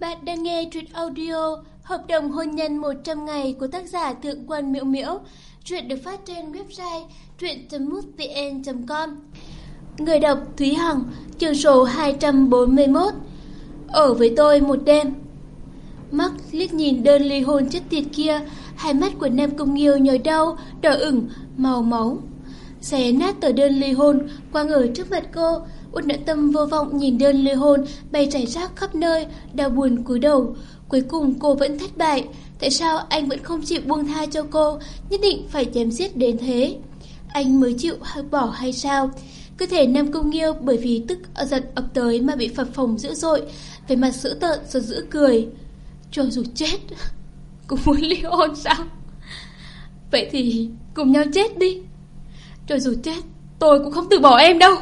Bạn đang nghe truyện audio Hợp đồng hôn nhân 100 ngày của tác giả Thượng Quan Miễu Miễu. Truyện được phát trên website truyện.mútvn.com Người đọc Thúy Hằng, chương số 241 Ở với tôi một đêm. Mắt liếc nhìn đơn ly hôn chết tiệt kia Hai mắt của Nam Công Nghiêu nhói đau, đỏ ửng, màu máu. Xé nát tờ đơn ly hôn quang ở trước mặt cô Út nợ tâm vô vọng nhìn đơn ly hôn bay trải rác khắp nơi, đau buồn cúi đầu. Cuối cùng cô vẫn thất bại. Tại sao anh vẫn không chịu buông tha cho cô, nhất định phải chém giết đến thế? Anh mới chịu bỏ hay sao? Cơ thể Nam Công Nghiêu bởi vì tức giận ập tới mà bị phập phồng dữ dội, về mặt dữ tợn rồi giữ cười. Cho dù chết, cũng muốn ly hôn sao? Vậy thì cùng nhau chết đi. Cho dù chết, tôi cũng không từ bỏ em đâu.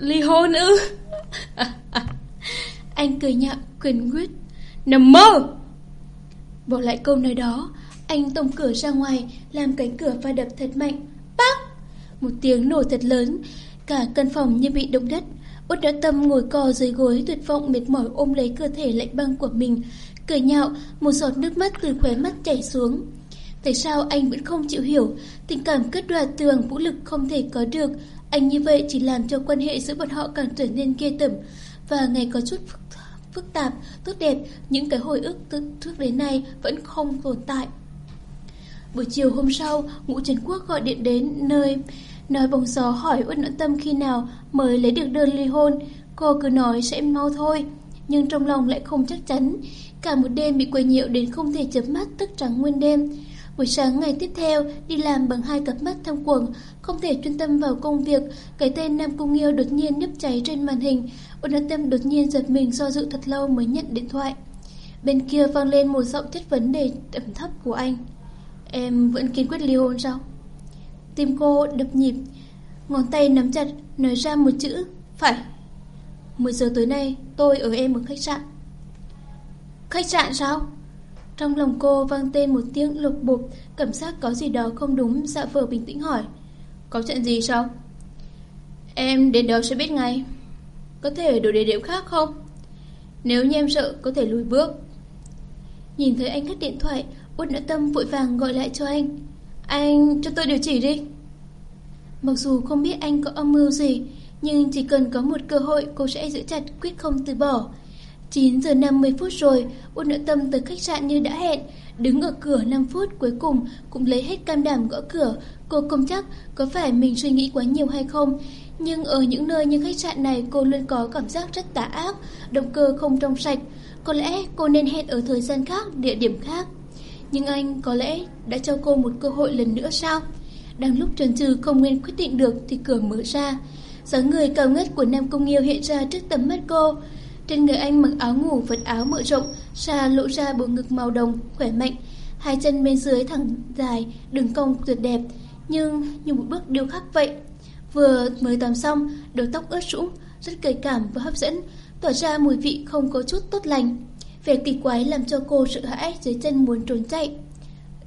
Ly hôn ư? anh cười nhạo, quyền quyết. Nằm mơ! Bỏ lại câu nói đó, anh tông cửa ra ngoài, làm cánh cửa pha đập thật mạnh. Bác! Một tiếng nổ thật lớn, cả căn phòng như bị động đất. Út đã tâm ngồi co dưới gối tuyệt vọng mệt mỏi ôm lấy cơ thể lạnh băng của mình. Cười nhạo, một giọt nước mắt từ khóe mắt chảy xuống. Tại sao anh vẫn không chịu hiểu Tình cảm cất đoạt tường vũ lực không thể có được anh như vậy chỉ làm cho quan hệ giữa bọn họ càng trở nên ghê tởm. Và ngày có chút phức, phức tạp, tốt đẹp Những cái hồi ức từ trước đến nay vẫn không tồn tại. Buổi chiều hôm sau Ngũ Trần Quốc gọi điện đến nơi Nói bóng gió hỏi Uất Noãn Tâm khi nào Mới lấy được đơn ly hôn. Cô cứ nói sẽ mau thôi Nhưng trong lòng lại không chắc chắn. Cả một đêm bị quấy nhiễu đến không thể chớp mắt tức trắng nguyên đêm. Buổi sáng ngày tiếp theo, đi làm bằng hai cặp mắt thâm quầng, không thể chuyên tâm vào công việc, cái tên Nam Cung Nghiêu đột nhiên nhấp cháy trên màn hình. Ôn tâm đột nhiên giật mình do dự thật lâu mới nhận điện thoại. Bên kia vang lên một giọng chất vấn đề đậm thấp của anh. Em vẫn kiên quyết ly hôn sao? Tim cô đập nhịp, ngón tay nắm chặt, nói ra một chữ, phải. 10 giờ tối nay, tôi ở em ở khách sạn. Khách sạn sao? Trong lòng cô vang tên một tiếng lục bục, cảm giác có gì đó không đúng, dạ vờ bình tĩnh hỏi. Có chuyện gì sao? Em đến đó sẽ biết ngay. Có thể đổi địa điểm khác không? Nếu như em sợ, có thể lùi bước. Nhìn thấy anh cắt điện thoại, Út nỡ tâm vội vàng gọi lại cho anh. Anh cho tôi điều chỉ đi. Mặc dù không biết anh có âm mưu gì, nhưng chỉ cần có một cơ hội cô sẽ giữ chặt quyết không từ bỏ. 9 giờ 50 phút rồi, Ôn Nội Tâm tới khách sạn như đã hẹn, đứng ở cửa 5 phút cuối cùng cũng lấy hết cam đảm gõ cửa. Cô không chắc có phải mình suy nghĩ quá nhiều hay không, nhưng ở những nơi như khách sạn này cô luôn có cảm giác rất tà ác, động cơ không trong sạch. Có lẽ cô nên hẹn ở thời gian khác, địa điểm khác. Nhưng anh có lẽ đã cho cô một cơ hội lần nữa sao? Đang lúc trần trừ không nguyên quyết định được thì cửa mở ra. dáng người cao ngất của Nam Công Nghiêu hiện ra trước tầm mắt cô. Trên người anh mặc áo ngủ vật áo mở rộng, xa lộ ra bộ ngực màu đồng, khỏe mạnh. Hai chân bên dưới thẳng dài, đường cong tuyệt đẹp, nhưng như một bước điêu khắc vậy. Vừa mới tắm xong, đầu tóc ướt sũng, rất cười cảm và hấp dẫn, tỏa ra mùi vị không có chút tốt lành. Vẻ kỳ quái làm cho cô sợ hãi dưới chân muốn trốn chạy.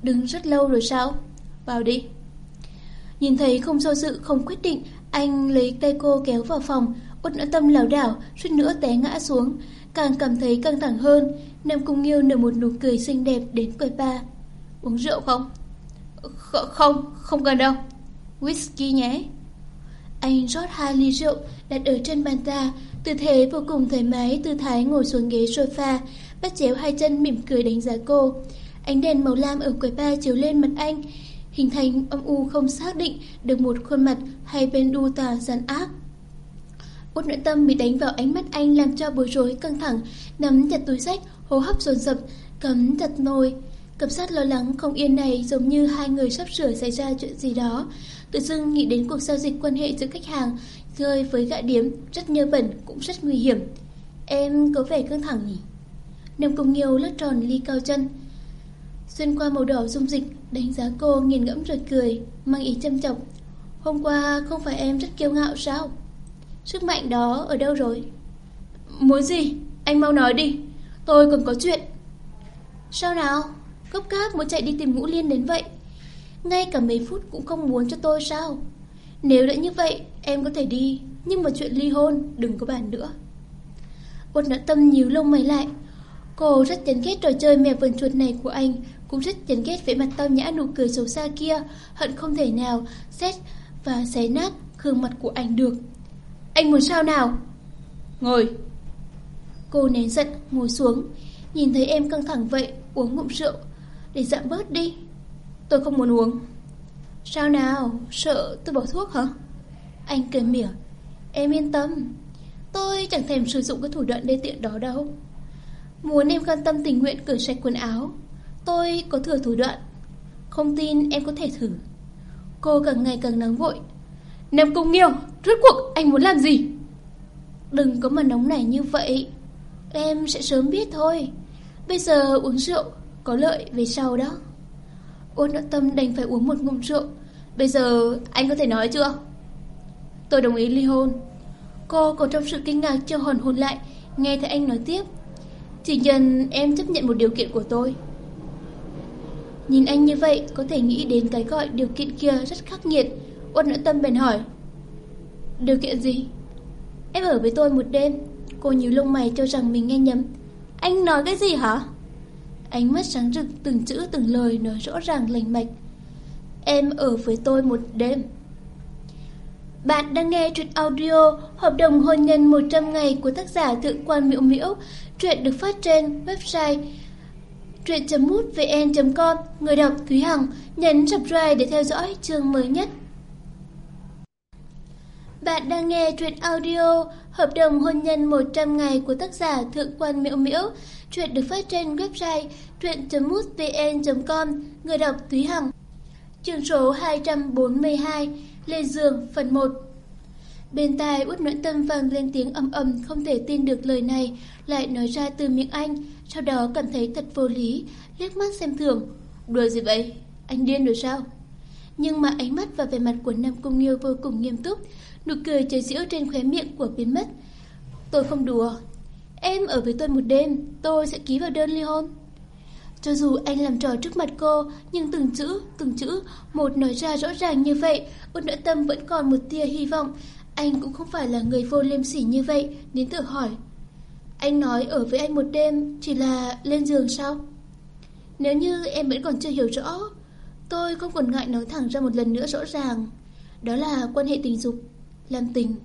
Đứng rất lâu rồi sao? Vào đi. Nhìn thấy không do dự, không quyết định, anh lấy tay cô kéo vào phòng, Út nữa tâm lảo đảo, suýt nữa té ngã xuống, càng cảm thấy căng thẳng hơn. Nam Cung Nghiêu nở một nụ cười xinh đẹp đến quầy ba. Uống rượu không? Kh không, không cần đâu. Whisky nhé. Anh rót hai ly rượu đặt ở trên bàn ta, tư thế vô cùng thoải mái, tư thái ngồi xuống ghế sofa, bắt chéo hai chân mỉm cười đánh giá cô. Ánh đèn màu lam ở quầy ba chiếu lên mặt anh, hình thành âm u không xác định được một khuôn mặt hay bên đu tà gian ác. Út nội tâm bị đánh vào ánh mắt anh làm cho bối rối căng thẳng, nắm chặt túi sách, hô hấp dồn dập, cấm chặt nồi. Cảm sát lo lắng không yên này giống như hai người sắp sửa xảy ra chuyện gì đó. Tự dưng nghĩ đến cuộc giao dịch quan hệ giữa khách hàng rơi với gã điếm rất nhơ bẩn cũng rất nguy hiểm. Em có vẻ căng thẳng nhỉ? Nam Công Nghiêu lắc tròn ly cao chân. Xuyên qua màu đỏ dung dịch, đánh giá cô nghiền ngẫm rồi cười, mang ý châm chọc. Hôm qua không phải em rất kiêu ngạo sao? Sức mạnh đó ở đâu rồi? Muốn gì? Anh mau nói đi. Tôi còn có chuyện. Sao nào? Gấp cáp muốn chạy đi tìm ngũ liên đến vậy. Ngay cả mấy phút cũng không muốn cho tôi sao? Nếu đã như vậy Em có thể đi. Nhưng mà chuyện ly hôn đừng có bàn nữa. Quân nã tâm nhíu lông mày lại. Cô rất chán ghét trò chơi mèo vần chuột này của anh, cũng rất chán ghét vẻ mặt tao nhã nụ cười xấu xa kia, hận không thể nào xét và xé nát gương mặt của anh được. Anh muốn sao nào? Ngồi. Cô nén giận, ngồi xuống, nhìn thấy em căng thẳng vậy, uống ngụm rượu, để giảm bớt đi. Tôi không muốn uống. Sao nào, sợ tôi bỏ thuốc hả? Anh cười mỉa. Em yên tâm, tôi chẳng thèm sử dụng cái thủ đoạn đê tiện đó đâu. Muốn em cam tâm tình nguyện cởi sạch quần áo, tôi có thừa thủ đoạn. Không tin em có thể thử. Cô càng ngày càng nóng vội. Nam Công Nghiêu, rốt cuộc anh muốn làm gì? Đừng có mà nóng nảy như vậy. Em sẽ sớm biết thôi. Bây giờ uống rượu có lợi về sau đó. Ôn nội tâm đành phải uống một ngụm rượu. Bây giờ anh có thể nói chưa? Tôi đồng ý ly hôn. Cô còn trong sự kinh ngạc chưa hồn hồn lại, nghe thấy anh nói tiếp. Chỉ cần em chấp nhận một điều kiện của tôi. Nhìn anh như vậy, có thể nghĩ đến cái gọi điều kiện kia rất khắc nghiệt. Uất nữ tâm bèn hỏi. Điều kiện gì? Em ở với tôi một đêm. Cô nhíu lông mày cho rằng mình nghe nhầm. Anh nói cái gì hả? Ánh mắt sáng rực, từng chữ, từng lời nói rõ ràng, lành mạch. Em ở với tôi một đêm. Bạn đang nghe truyện audio Hợp đồng hôn nhân 100 ngày của tác giả Thượng quan Miễu Miễu. Truyện được phát trên website truyện.mútvn.com Người đọc Thúy Hằng nhấn subscribe để theo dõi chương mới nhất. Bạn đang nghe truyện audio Hợp đồng hôn nhân 100 ngày của tác giả Thượng quan Miễu Miễu. Truyện được phát trên website truyện.mútvn.com Người đọc Thúy Hằng Chương số 242 Lên giường phần 1 Bên tai út noãn tâm vang lên tiếng âm ầm, Không thể tin được lời này, Lại nói ra từ miệng anh, Sau đó cảm thấy thật vô lý, Liếc mắt xem thường Đùa gì vậy? Anh điên rồi sao? Nhưng mà ánh mắt và vẻ mặt của Nam Cung Nghiêu vô cùng nghiêm túc Nụ cười chế giễu trên khóe miệng của biến mất Tôi không đùa Em ở với tôi một đêm Tôi sẽ ký vào đơn ly hôn cho dù anh làm trò trước mặt cô, nhưng từng chữ, từng chữ, một nói ra rõ ràng như vậy, út nội tâm vẫn còn một tia hy vọng. Anh cũng không phải là người vô liêm sỉ như vậy, đến tự hỏi. Anh nói ở với anh một đêm, chỉ là lên giường sao? Nếu như em vẫn còn chưa hiểu rõ, tôi không còn ngại nói thẳng ra một lần nữa rõ ràng. Đó là quan hệ tình dục, làm tình.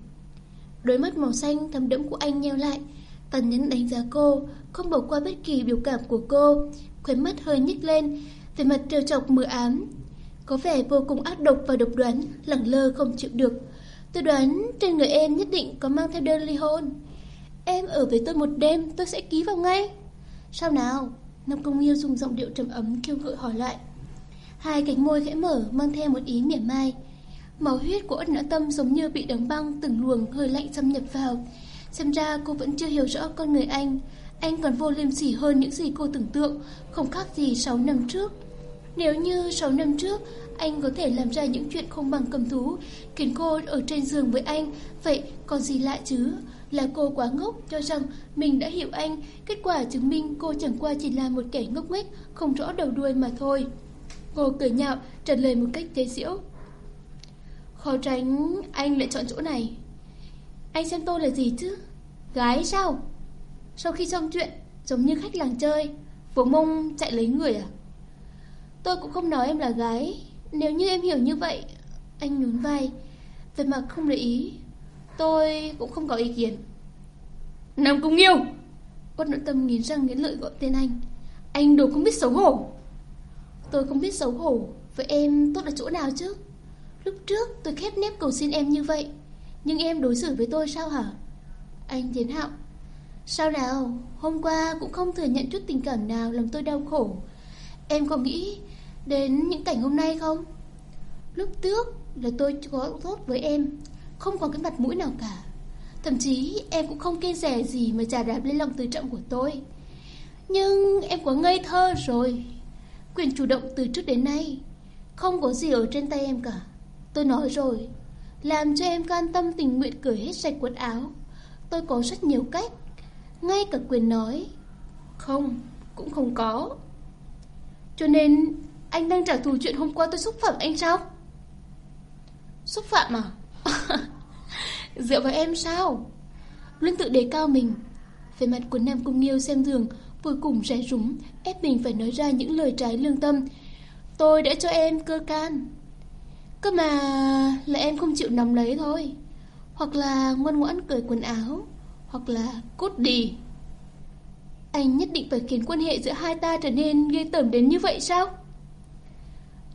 Đôi mắt màu xanh thâm đẫm của anh nheo lại, Tần nhấn đánh giá cô, không bỏ qua bất kỳ biểu cảm của cô, khóe mắt hơi nhích lên, về mặt trêu chọc mờ ám. Có vẻ vô cùng ác độc và độc đoán, lẳng lơ không chịu được. Tôi đoán trên người em nhất định có mang theo đơn ly hôn. Em ở với tôi một đêm, tôi sẽ ký vào ngay. Sao nào? Nam Công Yêu dùng giọng điệu trầm ấm kêu gợi hỏi lại. Hai cánh môi khẽ mở mang theo một ý mỉa mai. Máu huyết của ất nã tâm giống như bị đóng băng từng luồng hơi lạnh xâm nhập vào. Xem ra cô vẫn chưa hiểu rõ con người anh. Anh còn vô liêm sỉ hơn những gì cô tưởng tượng, không khác gì 6 năm trước. Nếu như 6 năm trước, anh có thể làm ra những chuyện không bằng cầm thú, khiến cô ở trên giường với anh, vậy còn gì lạ chứ? Là cô quá ngốc cho rằng mình đã hiểu anh, kết quả chứng minh cô chẳng qua chỉ là một kẻ ngốc nghếch, không rõ đầu đuôi mà thôi. Cô cười nhạo, trả lời một cách chế giễu. Khó tránh anh lại chọn chỗ này. Anh xem tôi là gì chứ? Gái sao? Sau khi xong chuyện, Giống như khách làng chơi Vỗ mông chạy lấy người à? Tôi cũng không nói em là gái. Nếu như em hiểu như vậy, Anh nhún vai. Về mặt không để ý, Tôi cũng không có ý kiến. Nam Cung Nghiêu! Quất nội tâm nghiến răng nghiến lợi gọi tên anh. Anh đồ không biết xấu hổ. Tôi không biết xấu hổ Vậy em tốt ở chỗ nào chứ? Lúc trước tôi khép nép cầu xin em như vậy Nhưng em đối xử với tôi sao hả Anh tiến hạo Sao nào, hôm qua cũng không thừa nhận chút tình cảm nào làm tôi đau khổ. Em có nghĩ đến những cảnh hôm nay không? Lúc trước là tôi có tốt với em, không có cái mặt mũi nào cả. Thậm chí em cũng không kiêng rẻ gì mà trả đạp lên lòng tự trọng của tôi. Nhưng em quá ngây thơ rồi. Quyền chủ động từ trước đến nay, không có gì ở trên tay em cả. Tôi nói rồi, làm cho em can tâm tình nguyện cởi hết sạch quần áo. Tôi có rất nhiều cách ngay cả quyền nói Không, cũng không có Cho nên Anh đang trả thù chuyện hôm qua tôi xúc phạm anh sao Xúc phạm à Dựa vào em sao Luôn tự đề cao mình Về mặt của Nam Cung Nghiêu xem thường, vô cùng rẻ rúng, ép mình phải nói ra những lời trái lương tâm. Tôi đã cho em cơ can. Cơ mà là em không chịu nắm lấy thôi. Hoặc là ngoan ngoãn cởi quần áo, hoặc là cút đi. Anh nhất định phải khiến quan hệ giữa hai ta trở nên ghê tởm đến như vậy sao?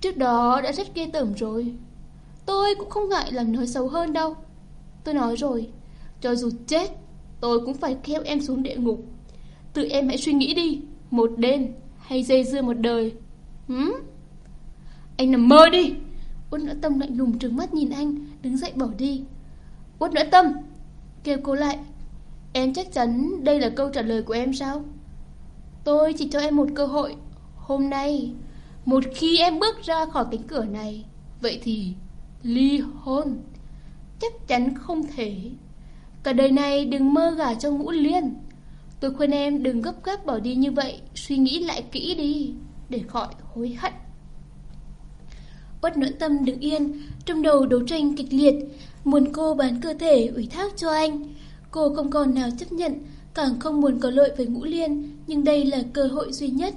Trước đó đã rất ghê tởm rồi. Tôi cũng không ngại làm nói xấu hơn đâu. Tôi nói rồi, cho dù chết, tôi cũng phải kéo em xuống địa ngục. Tự em hãy suy nghĩ đi, một đêm hay dây dưa một đời. Hứ? Anh nằm mơ đi. Uất nỡ tâm lạnh lùng trừng mắt nhìn anh, đứng dậy bỏ đi. Uất nỡ tâm, kêu cô lại. Em chắc chắn đây là câu trả lời của em sao? Tôi chỉ cho em một cơ hội. Hôm nay, một khi em bước ra khỏi cánh cửa này, vậy thì ly hôn. Chắc chắn không thể. Cả đời này đừng mơ gả cho ngũ liên. Tôi khuyên em đừng gấp gáp bỏ đi như vậy, suy nghĩ lại kỹ đi, để khỏi hối hận quất nỗi tâm đứng yên, trong đầu đấu tranh kịch liệt, muốn cô bán cơ thể ủy thác cho anh. Cô không còn nào chấp nhận, càng không muốn có lợi với ngũ liên, nhưng đây là cơ hội duy nhất.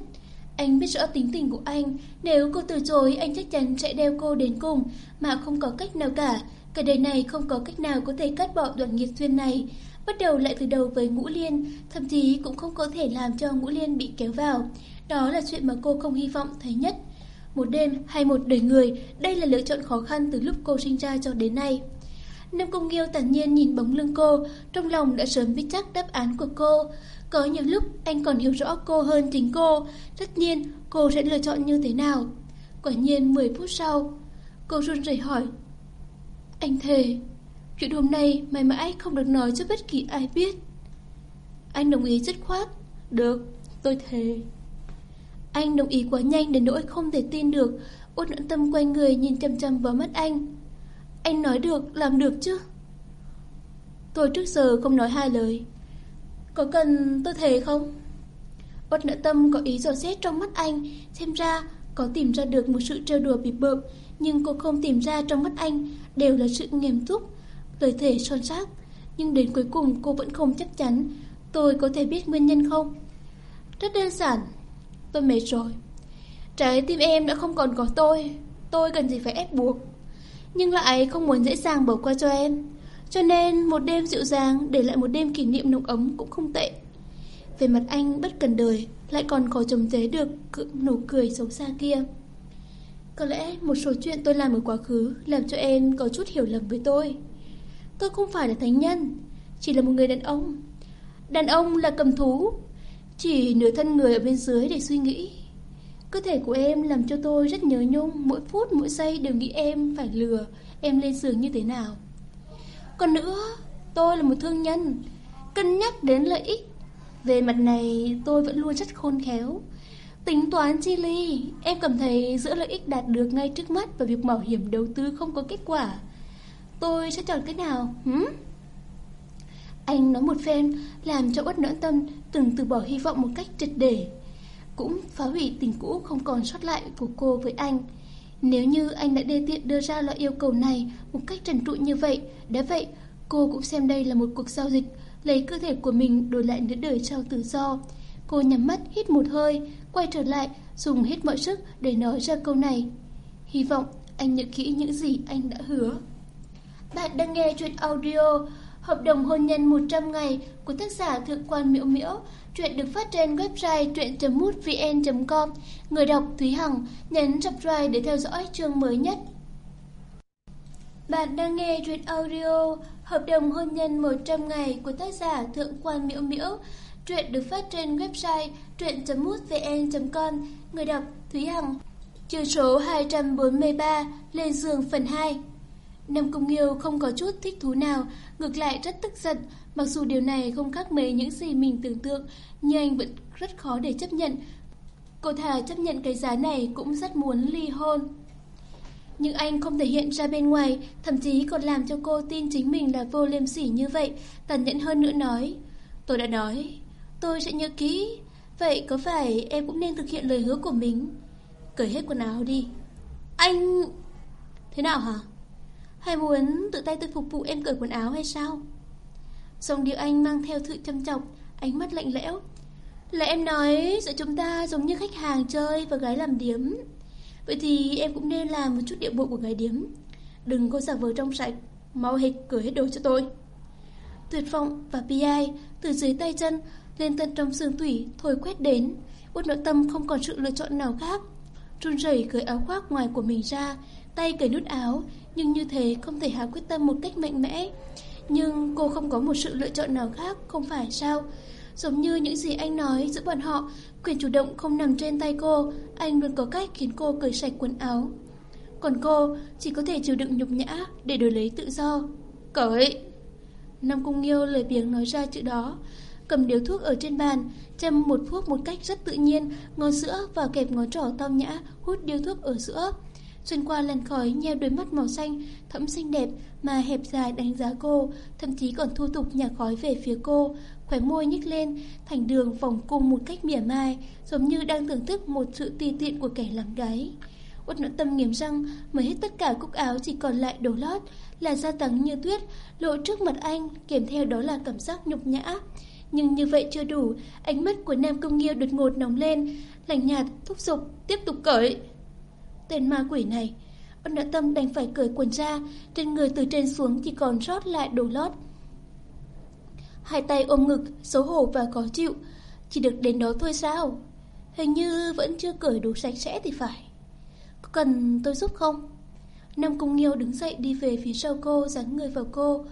Anh biết rõ tính tình của anh, nếu cô từ chối anh chắc chắn sẽ đeo cô đến cùng, mà không có cách nào cả. Cả đời này không có cách nào có thể cắt bỏ đoạn nghiệp duyên này. Bắt đầu lại từ đầu với Ngũ Liên, thậm chí cũng không có thể làm cho Ngũ Liên bị kéo vào. Đó là chuyện mà cô không hy vọng thấy nhất. Một đêm hay một đời người, đây là lựa chọn khó khăn từ lúc cô sinh ra cho đến nay. Nam Công Nghiêu tản nhiên nhìn bóng lưng cô, trong lòng đã sớm biết chắc đáp án của cô. Có nhiều lúc anh còn hiểu rõ cô hơn chính cô, tất nhiên cô sẽ lựa chọn như thế nào. Quả nhiên 10 phút sau, cô run rẩy hỏi. Anh thề, chuyện hôm nay mãi mãi không được nói cho bất kỳ ai biết. Anh đồng ý dứt khoát. Được, tôi thề. Anh đồng ý quá nhanh đến nỗi không thể tin được, út nhẫn tâm quay người nhìn chăm chăm vào mắt anh. Anh nói được, làm được chứ? Tôi trước giờ không nói hai lời. Có cần tôi thề không? Út nợ tâm có ý dò xét trong mắt anh, xem ra có tìm ra được một sự trêu đùa bị bợm, nhưng cô không tìm ra trong mắt anh đều là sự nghiêm túc, lời thề son sắc. Nhưng đến cuối cùng cô vẫn không chắc chắn, tôi có thể biết nguyên nhân không? Rất đơn giản, tôi mệt rồi. Trái tim em đã không còn có tôi, tôi cần gì phải ép buộc nhưng lại không muốn dễ dàng bỏ qua cho em. Cho nên một đêm dịu dàng để lại một đêm kỷ niệm nồng ấm cũng không tệ. Về mặt anh bất cần đời, lại còn có chồng chế được nụ cười xấu xa kia. Có lẽ một số chuyện tôi làm ở quá khứ làm cho em có chút hiểu lầm với tôi. Tôi không phải là thánh nhân, chỉ là một người đàn ông. Đàn ông là cầm thú, chỉ nửa thân người ở bên dưới để suy nghĩ. Cơ thể của em làm cho tôi rất nhớ nhung. Mỗi phút, mỗi giây đều nghĩ em phải lừa Em lên giường như thế nào. Còn nữa, Tôi là một thương nhân, Cân nhắc đến lợi ích. Về mặt này, tôi vẫn luôn rất khôn khéo. Tính toán chi ly, Em cảm thấy giữa lợi ích đạt được ngay trước mắt Và việc mạo hiểm đầu tư không có kết quả. Tôi sẽ chọn cái nào, hử? Anh nói một phen Làm cho bất nỡ tâm Từng từ bỏ hy vọng một cách triệt để cũng phá hủy tình cũ không còn sót lại của cô với anh. Nếu như anh đã đê tiện đưa ra loại yêu cầu này một cách trần trụi như vậy, đã vậy, cô cũng xem đây là một cuộc giao dịch, lấy cơ thể của mình đổi lại nửa đời trao tự do. Cô nhắm mắt hít một hơi, quay trở lại, dùng hết mọi sức để nói ra câu này. Hy vọng anh nhớ kỹ những gì anh đã hứa. Bạn đang nghe chuyện audio Hợp đồng hôn nhân 100 ngày của tác giả Thượng quan Miễu Miễu. Chuyện được phát trên website truyện.mútvn.com Người đọc Thúy Hằng, Nhấn subscribe để theo dõi chương mới nhất. Bạn đang nghe truyện audio Hợp đồng hôn nhân 100 ngày của tác giả Thượng quan Miễu Miễu. Truyện được phát trên website truyện.mútvn.com Người đọc Thúy Hằng, Chương số 243 Lên giường phần 2 Nam Cung Nghiêu không có chút thích thú nào, ngược lại rất tức giận, mặc dù điều này không khác mấy những gì mình tưởng tượng, nhưng anh vẫn rất khó để chấp nhận. Cô thà chấp nhận cái giá này cũng rất muốn ly hôn. Nhưng anh không thể hiện ra bên ngoài, thậm chí còn làm cho cô tin chính mình là vô liêm sỉ như vậy, tàn nhẫn hơn nữa nói. Tôi đã nói, tôi sẽ nhớ kỹ, vậy có phải em cũng nên thực hiện lời hứa của mình? Cởi hết quần áo đi. Anh... Thế nào hả? Hay muốn tự tay tôi phục vụ em cởi quần áo hay sao? Dòng điệu anh mang theo sự châm chọc ánh mắt lạnh lẽo. Là em nói giữa chúng ta giống như khách hàng chơi và gái làm điếm. Vậy thì em cũng nên làm một chút điệu bộ của gái điếm. Đừng có giả vờ trong sạch, mau hịch cởi hết đồ cho tôi. Tuyệt vọng và bi ai từ dưới tay chân lên tận trong xương tủy thổi quét đến. Út nội tâm không còn sự lựa chọn nào khác. Run rẩy cởi áo khoác ngoài của mình ra, tay cởi nút áo, nhưng như thế không thể hạ quyết tâm một cách mạnh mẽ. Nhưng cô không có một sự lựa chọn nào khác, không phải sao? Giống như những gì anh nói giữa bọn họ, quyền chủ động không nằm trên tay cô, anh luôn có cách khiến cô cởi sạch quần áo. Còn cô chỉ có thể chịu đựng nhục nhã để đổi lấy tự do. Cởi! Nam Cung Nghiêu lời biếng nói ra chữ đó, cầm điếu thuốc ở trên bàn, châm một thuốc một cách rất tự nhiên, ngón sữa và kẹp ngón trỏ tao nhã, hút điếu thuốc ở giữa. Xuyên qua làn khói nheo đôi mắt màu xanh, thẫm xinh đẹp mà hẹp dài đánh giá cô, thậm chí còn thu tục nhả khói về phía cô, khóe môi nhích lên, thành đường vòng cung một cách mỉa mai, giống như đang thưởng thức một sự tùy tiện của kẻ làm gái. Uất nội tâm nghiến răng, mới hết tất cả cúc áo chỉ còn lại đồ lót, là da trắng như tuyết, lộ trước mặt anh, kèm theo đó là cảm giác nhục nhã. Nhưng như vậy chưa đủ, ánh mắt của Nam Công Nghiêu đột ngột nóng lên, lạnh nhạt, thúc giục, tiếp tục cởi. Tên ma quỷ này, ân đã tâm đành phải cởi quần ra, trên người từ trên xuống chỉ còn rót lại đồ lót. Hai tay ôm ngực, xấu hổ và khó chịu, chỉ được đến đó thôi sao? Hình như vẫn chưa cởi đủ sạch sẽ thì phải. Có cần tôi giúp không? Nam Cung Nghiêu đứng dậy đi về phía sau cô, dán người vào cô.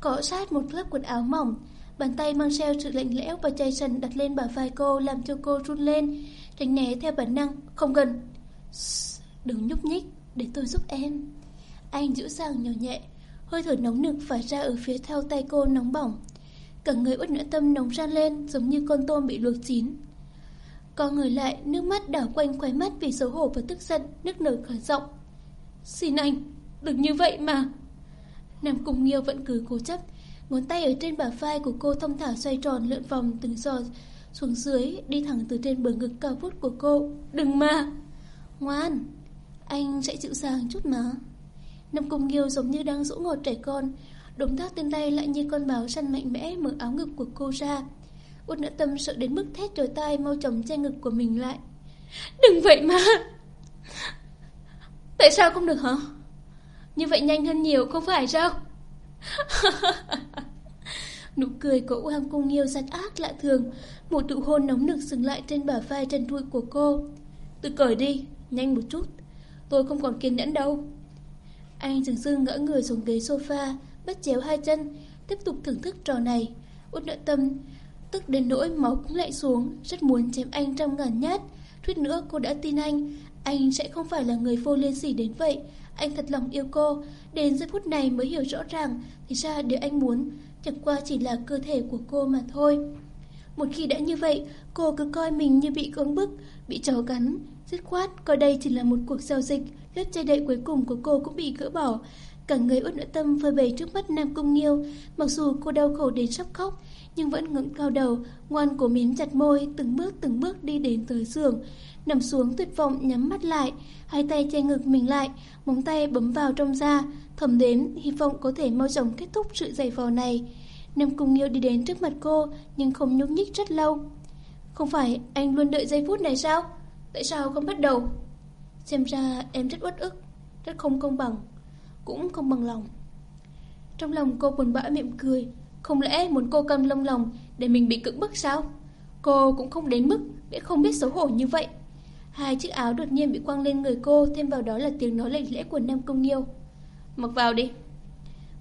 Có sát một lớp quần áo mỏng, bàn tay mang theo sự lạnh lẽo và chai sần đặt lên bả vai cô làm cho cô run lên, tránh né theo bản năng, không gần. Đừng nhúc nhích, để tôi giúp em. Anh dữ dàng nhỏ nhẹ, hơi thở nóng nực phả ra ở phía theo tay cô nóng bỏng. Cả người út nhẫn tâm nóng ran lên giống như con tôm bị luộc chín. Co người lại, nước mắt đảo quanh khóe mắt vì xấu hổ và tức giận, nước nở khởi giọng. Xin anh, đừng như vậy mà. Nam Cung Nghiêu vẫn cứ cố chấp, ngón tay ở trên bả vai của cô thông thả xoay tròn lượn vòng từng giọt xuống dưới, đi thẳng từ trên bờ ngực cao vút của cô. Đừng mà! Ngoan! Anh sẽ dịu dàng chút mà. Nam Cung Nghiêu giống như đang dỗ ngọt trẻ con, động tác tên tay lại như con báo săn mạnh mẽ mở áo ngực của cô ra. Út nỡ tâm sợ đến mức thét trời tai mau chồng che ngực của mình lại. Đừng vậy mà! Tại sao không được hả? Như vậy nhanh hơn nhiều không phải sao? Nụ cười của Hoàng Cung Nghiêu giặt ác lạ thường Một tụ hôn nóng nực dừng lại trên bả vai chân đuôi của cô Tự cởi đi, nhanh một chút Tôi không còn kiên nhẫn đâu. Anh dừng dưng ngỡ người xuống ghế sofa Bắt chéo hai chân, Tiếp tục thưởng thức trò này. Út nợ tâm, Tức đến nỗi máu cũng lại xuống, Rất muốn chém anh trong ngàn nhát. Thuyết nữa cô đã tin anh Anh sẽ không phải là người vô liên sỉ đến vậy. Anh thật lòng yêu cô, Đến giây phút này mới hiểu rõ ràng, Thì ra điều anh muốn Chẳng qua chỉ là cơ thể của cô mà thôi. Một khi đã như vậy, Cô cứ coi mình như bị cưỡng bức, Bị chó cắn Dứt khoát, coi đây chỉ là một cuộc giao dịch. Lớp che đậy cuối cùng của cô cũng bị gỡ bỏ. Cả người út nội tâm phơi bày trước mắt Nam Cung Nghiêu. Mặc dù cô đau khổ đến sắp khóc, Nhưng vẫn ngẩng cao đầu, Ngoan cổ mím chặt môi, Từng bước từng bước đi đến tới giường. Nằm xuống tuyệt vọng, nhắm mắt lại. Hai tay che ngực mình lại, Móng tay bấm vào trong da. Thầm đến, hy vọng có thể mau chóng kết thúc sự giày vò này. Nam Cung Nghiêu đi đến trước mặt cô, Nhưng không nhúc nhích rất lâu. Không phải anh luôn đợi giây phút này sao? Tại sao không bắt đầu? Xem ra em rất uất ức, Rất không công bằng, Cũng không bằng lòng. Trong lòng cô buồn bã miệng cười, Không lẽ muốn cô câm lông lòng Để mình bị cưỡng bức sao? Cô cũng không đến mức để không biết xấu hổ như vậy. Hai chiếc áo đột nhiên bị quăng lên người cô, Thêm vào đó là tiếng nói lệch lẽ của Nam Công Nghiêu. Mặc vào đi.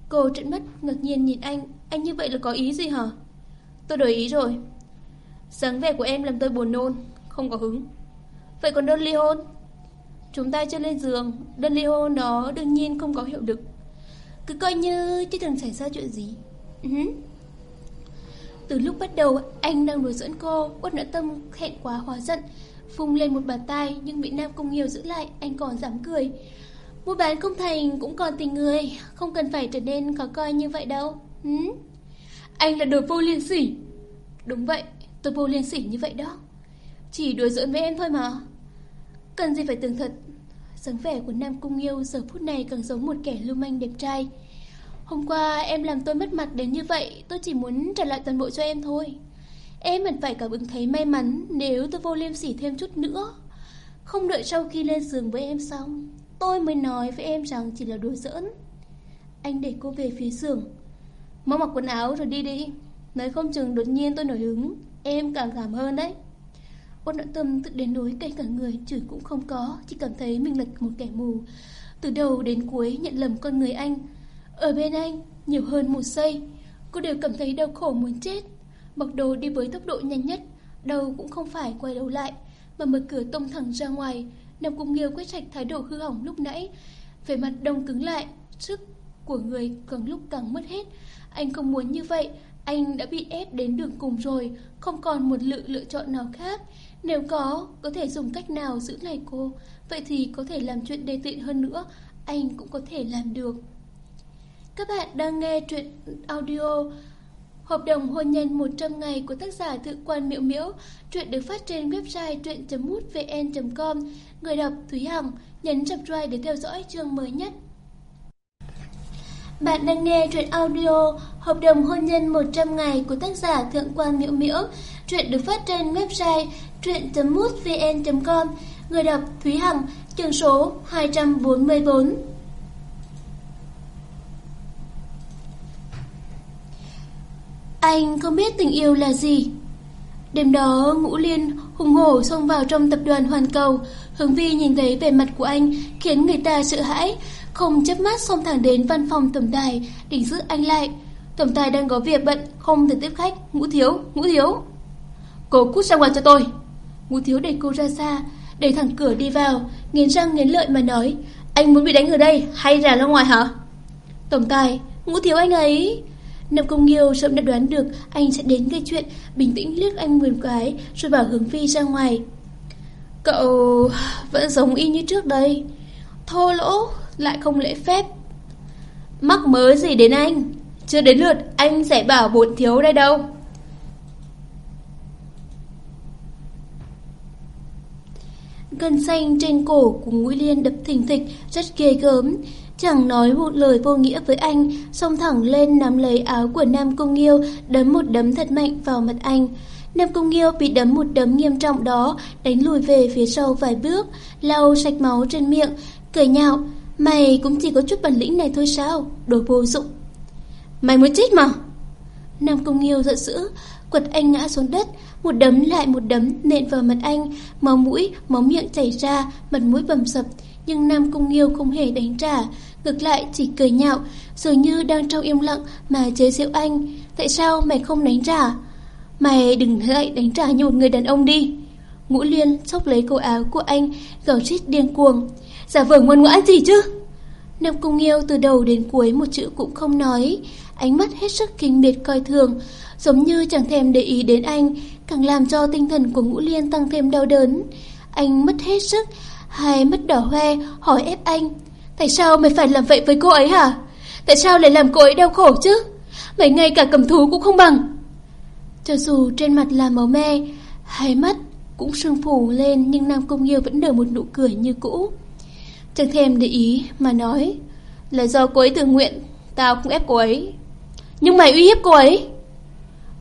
Cô trợn mắt, ngạc nhiên nhìn anh. Anh như vậy là có ý gì hả? Tôi đổi ý rồi. Sáng vẻ của em làm tôi buồn nôn, Không có hứng. Vậy còn đơn ly hôn? Chúng ta chưa lên giường, Đơn ly hôn đó đương nhiên không có hiệu lực. Cứ coi như chưa từng xảy ra chuyện gì. Uh-huh. Từ lúc bắt đầu, Anh đang đùa dẫn cô, Uất nỡ tâm hẹn quá hóa giận Phung lên một bàn tay Nhưng bị Nam Công hiểu giữ lại, Anh còn dám cười. Mua bán không thành cũng còn tình người, Không cần phải trở nên khó coi như vậy đâu. Ừ? Anh là đồ vô liên sỉ. Đúng vậy, Tôi vô liên sỉ như vậy đó. Chỉ đùa giỡn với em thôi mà. Cần gì phải tường thật dáng vẻ của Nam Cung Nghiêu giờ phút này càng giống một kẻ lưu manh đẹp trai Hôm qua em làm tôi mất mặt đến như vậy Tôi chỉ muốn trả lại toàn bộ cho em thôi Em hẳn phải cảm ứng thấy may mắn nếu tôi vô liêm sỉ thêm chút nữa. Không đợi sau khi lên giường với em xong, tôi mới nói với em rằng chỉ là đùa giỡn. Anh để cô về phía giường. Mau mặc quần áo rồi đi đi. Nói không chừng đột nhiên tôi nổi hứng, em càng cảm hơn đấy. Ôn đoạn tâm tự đến nỗi cây cả người chửi cũng không có, chỉ cảm thấy mình là một kẻ mù. Từ đầu đến cuối nhận lầm con người anh. Ở bên anh, nhiều hơn một giây, cô đều cảm thấy đau khổ muốn chết. Mặc đồ đi với tốc độ nhanh nhất, đầu cũng không phải quay đầu lại, mà mở cửa tông thẳng ra ngoài. Nam Cung Nghiêu quét sạch thái độ hư hỏng lúc nãy, về mặt đông cứng lại, sức của người càng lúc càng mất hết. Anh không muốn như vậy, anh đã bị ép đến đường cùng rồi, không còn một lựa lựa chọn nào khác. Nếu có, có thể dùng cách nào giữ lại cô, vậy thì có thể làm chuyện đề tiện hơn nữa, anh cũng có thể làm được. Các bạn đang nghe truyện audio Hợp đồng hôn nhân 100 ngày của tác giả Thượng quan Miễu Miễu. Truyện được phát trên website truyện.mútvn.com Người đọc Thúy Hằng Nhấn subscribe để theo dõi chương mới nhất. Bạn đang nghe truyện audio Hợp đồng hôn nhân 100 ngày của tác giả Thượng quan Miễu Miễu. Truyện được phát trên website truyện.mútvn.com Người đọc Thúy Hằng Chương số 244 Anh không biết tình yêu là gì. Đêm đó, Ngũ Liên hùng hổ xông vào trong tập đoàn Hoàn Cầu. Hướng Vi nhìn thấy vẻ mặt của anh khiến người ta sợ hãi, không chấp mắt xông thẳng đến văn phòng tổng tài, định giữ anh lại. Tổng tài đang có việc bận, không thể tiếp khách. Ngũ Thiếu, Ngũ Thiếu. Cô cút ra ngoài cho tôi. Ngũ Thiếu đẩy cô ra xa, đẩy thẳng cửa đi vào, nghiến răng nghiến lợi mà nói, anh muốn bị đánh ở đây hay là ra ngoài hả? Tổng tài, Ngũ Thiếu anh ấy... Nam Công Nghiêu sớm đã đoán được anh sẽ đến gây chuyện, bình tĩnh liếc anh một cái rồi bảo hướng phi ra ngoài. Cậu vẫn giống y như trước đây, thô lỗ, lại không lễ phép. Mắc mớ gì đến anh? Chưa đến lượt anh sẽ bảo bổn thiếu đây đâu. Gân xanh trên cổ của Ngụy Liên đập thình thịch rất ghê gớm. Chẳng nói một lời vô nghĩa với anh, xông thẳng lên nắm lấy áo của Nam Cung Nghiêu, đấm một đấm thật mạnh vào mặt anh. Nam Cung Nghiêu bị đấm một đấm nghiêm trọng đó, đánh lùi về phía sau vài bước, lau sạch máu trên miệng, cười nhạo. Mày cũng chỉ có chút bản lĩnh này thôi sao, đồ vô dụng. Mày muốn chết mà. Nam Cung Nghiêu giận dữ, quật anh ngã xuống đất, một đấm lại một đấm nện vào mặt anh, máu mũi, máu miệng chảy ra, mặt mũi bầm sập. Nhưng Nam Cung Nghiêu không hề đánh trả. Ngược lại chỉ cười nhạo Dường như đang trong im lặng mà chế giễu anh. Tại sao mày không đánh trả? Mày đừng lại đánh trả như một người đàn ông đi. Ngũ Liên xốc lấy cổ áo của anh Gào trích điên cuồng. Giả vờ ngoan ngoãn gì chứ? Nam Cung Nghiêu từ đầu đến cuối một chữ cũng không nói. Ánh mắt hết sức kinh biệt coi thường. Giống như chẳng thèm để ý đến anh, Càng làm cho tinh thần của Ngũ Liên tăng thêm đau đớn. Anh mất hết sức, Hai mắt đỏ hoe, hỏi ép anh, Tại sao mày phải làm vậy với cô ấy hả? Tại sao lại làm cô ấy đau khổ chứ? Mày ngay cả cầm thú cũng không bằng. Cho dù trên mặt là máu me, Hai mắt cũng sưng phù lên Nhưng Nam Công Nghiêu vẫn nở một nụ cười như cũ. Chẳng thèm để ý mà nói, Là do cô ấy tự nguyện, Tao không ép cô ấy. Nhưng mày uy hiếp cô ấy.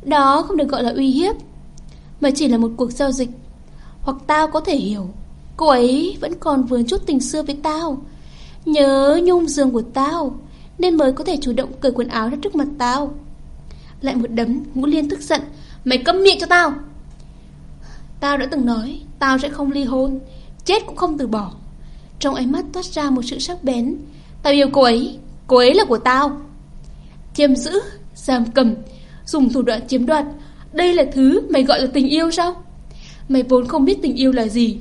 Đó không được gọi là uy hiếp, Mà chỉ là một cuộc giao dịch. Hoặc tao có thể hiểu, Cô ấy vẫn còn vướng chút tình xưa với tao. Nhớ nhung giường của tao, Nên mới có thể chủ động cởi quần áo ra trước mặt tao. Lại một đấm, Ngũ Liên tức giận, Mày câm miệng cho tao. Tao đã từng nói, Tao sẽ không ly hôn, Chết cũng không từ bỏ. Trong ánh mắt toát ra một sự sắc bén, Tao yêu cô ấy Cô ấy là của tao. Chiêm giữ, Giam cầm Dùng thủ đoạn chiếm đoạt. Đây là thứ mày gọi là tình yêu sao? Mày vốn không biết tình yêu là gì.